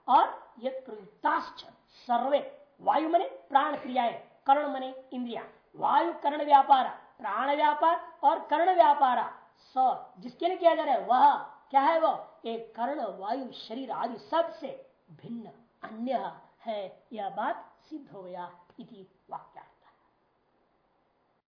और यद प्रयुक्ताश्च सर्वे वायु मने प्राण क्रियाएँ कर्ण मने इंद्रिया। वायु कर्ण व्यापार, प्राण व्यापार और कर्ण व्यापार। स, जिसके लिए किया जा रहा है, वह क्या है वो? एक कर्ण, वायु, शरीर आदि सबसे भिन्न, अन्य है। यह बात सिद्ध हो गया इति।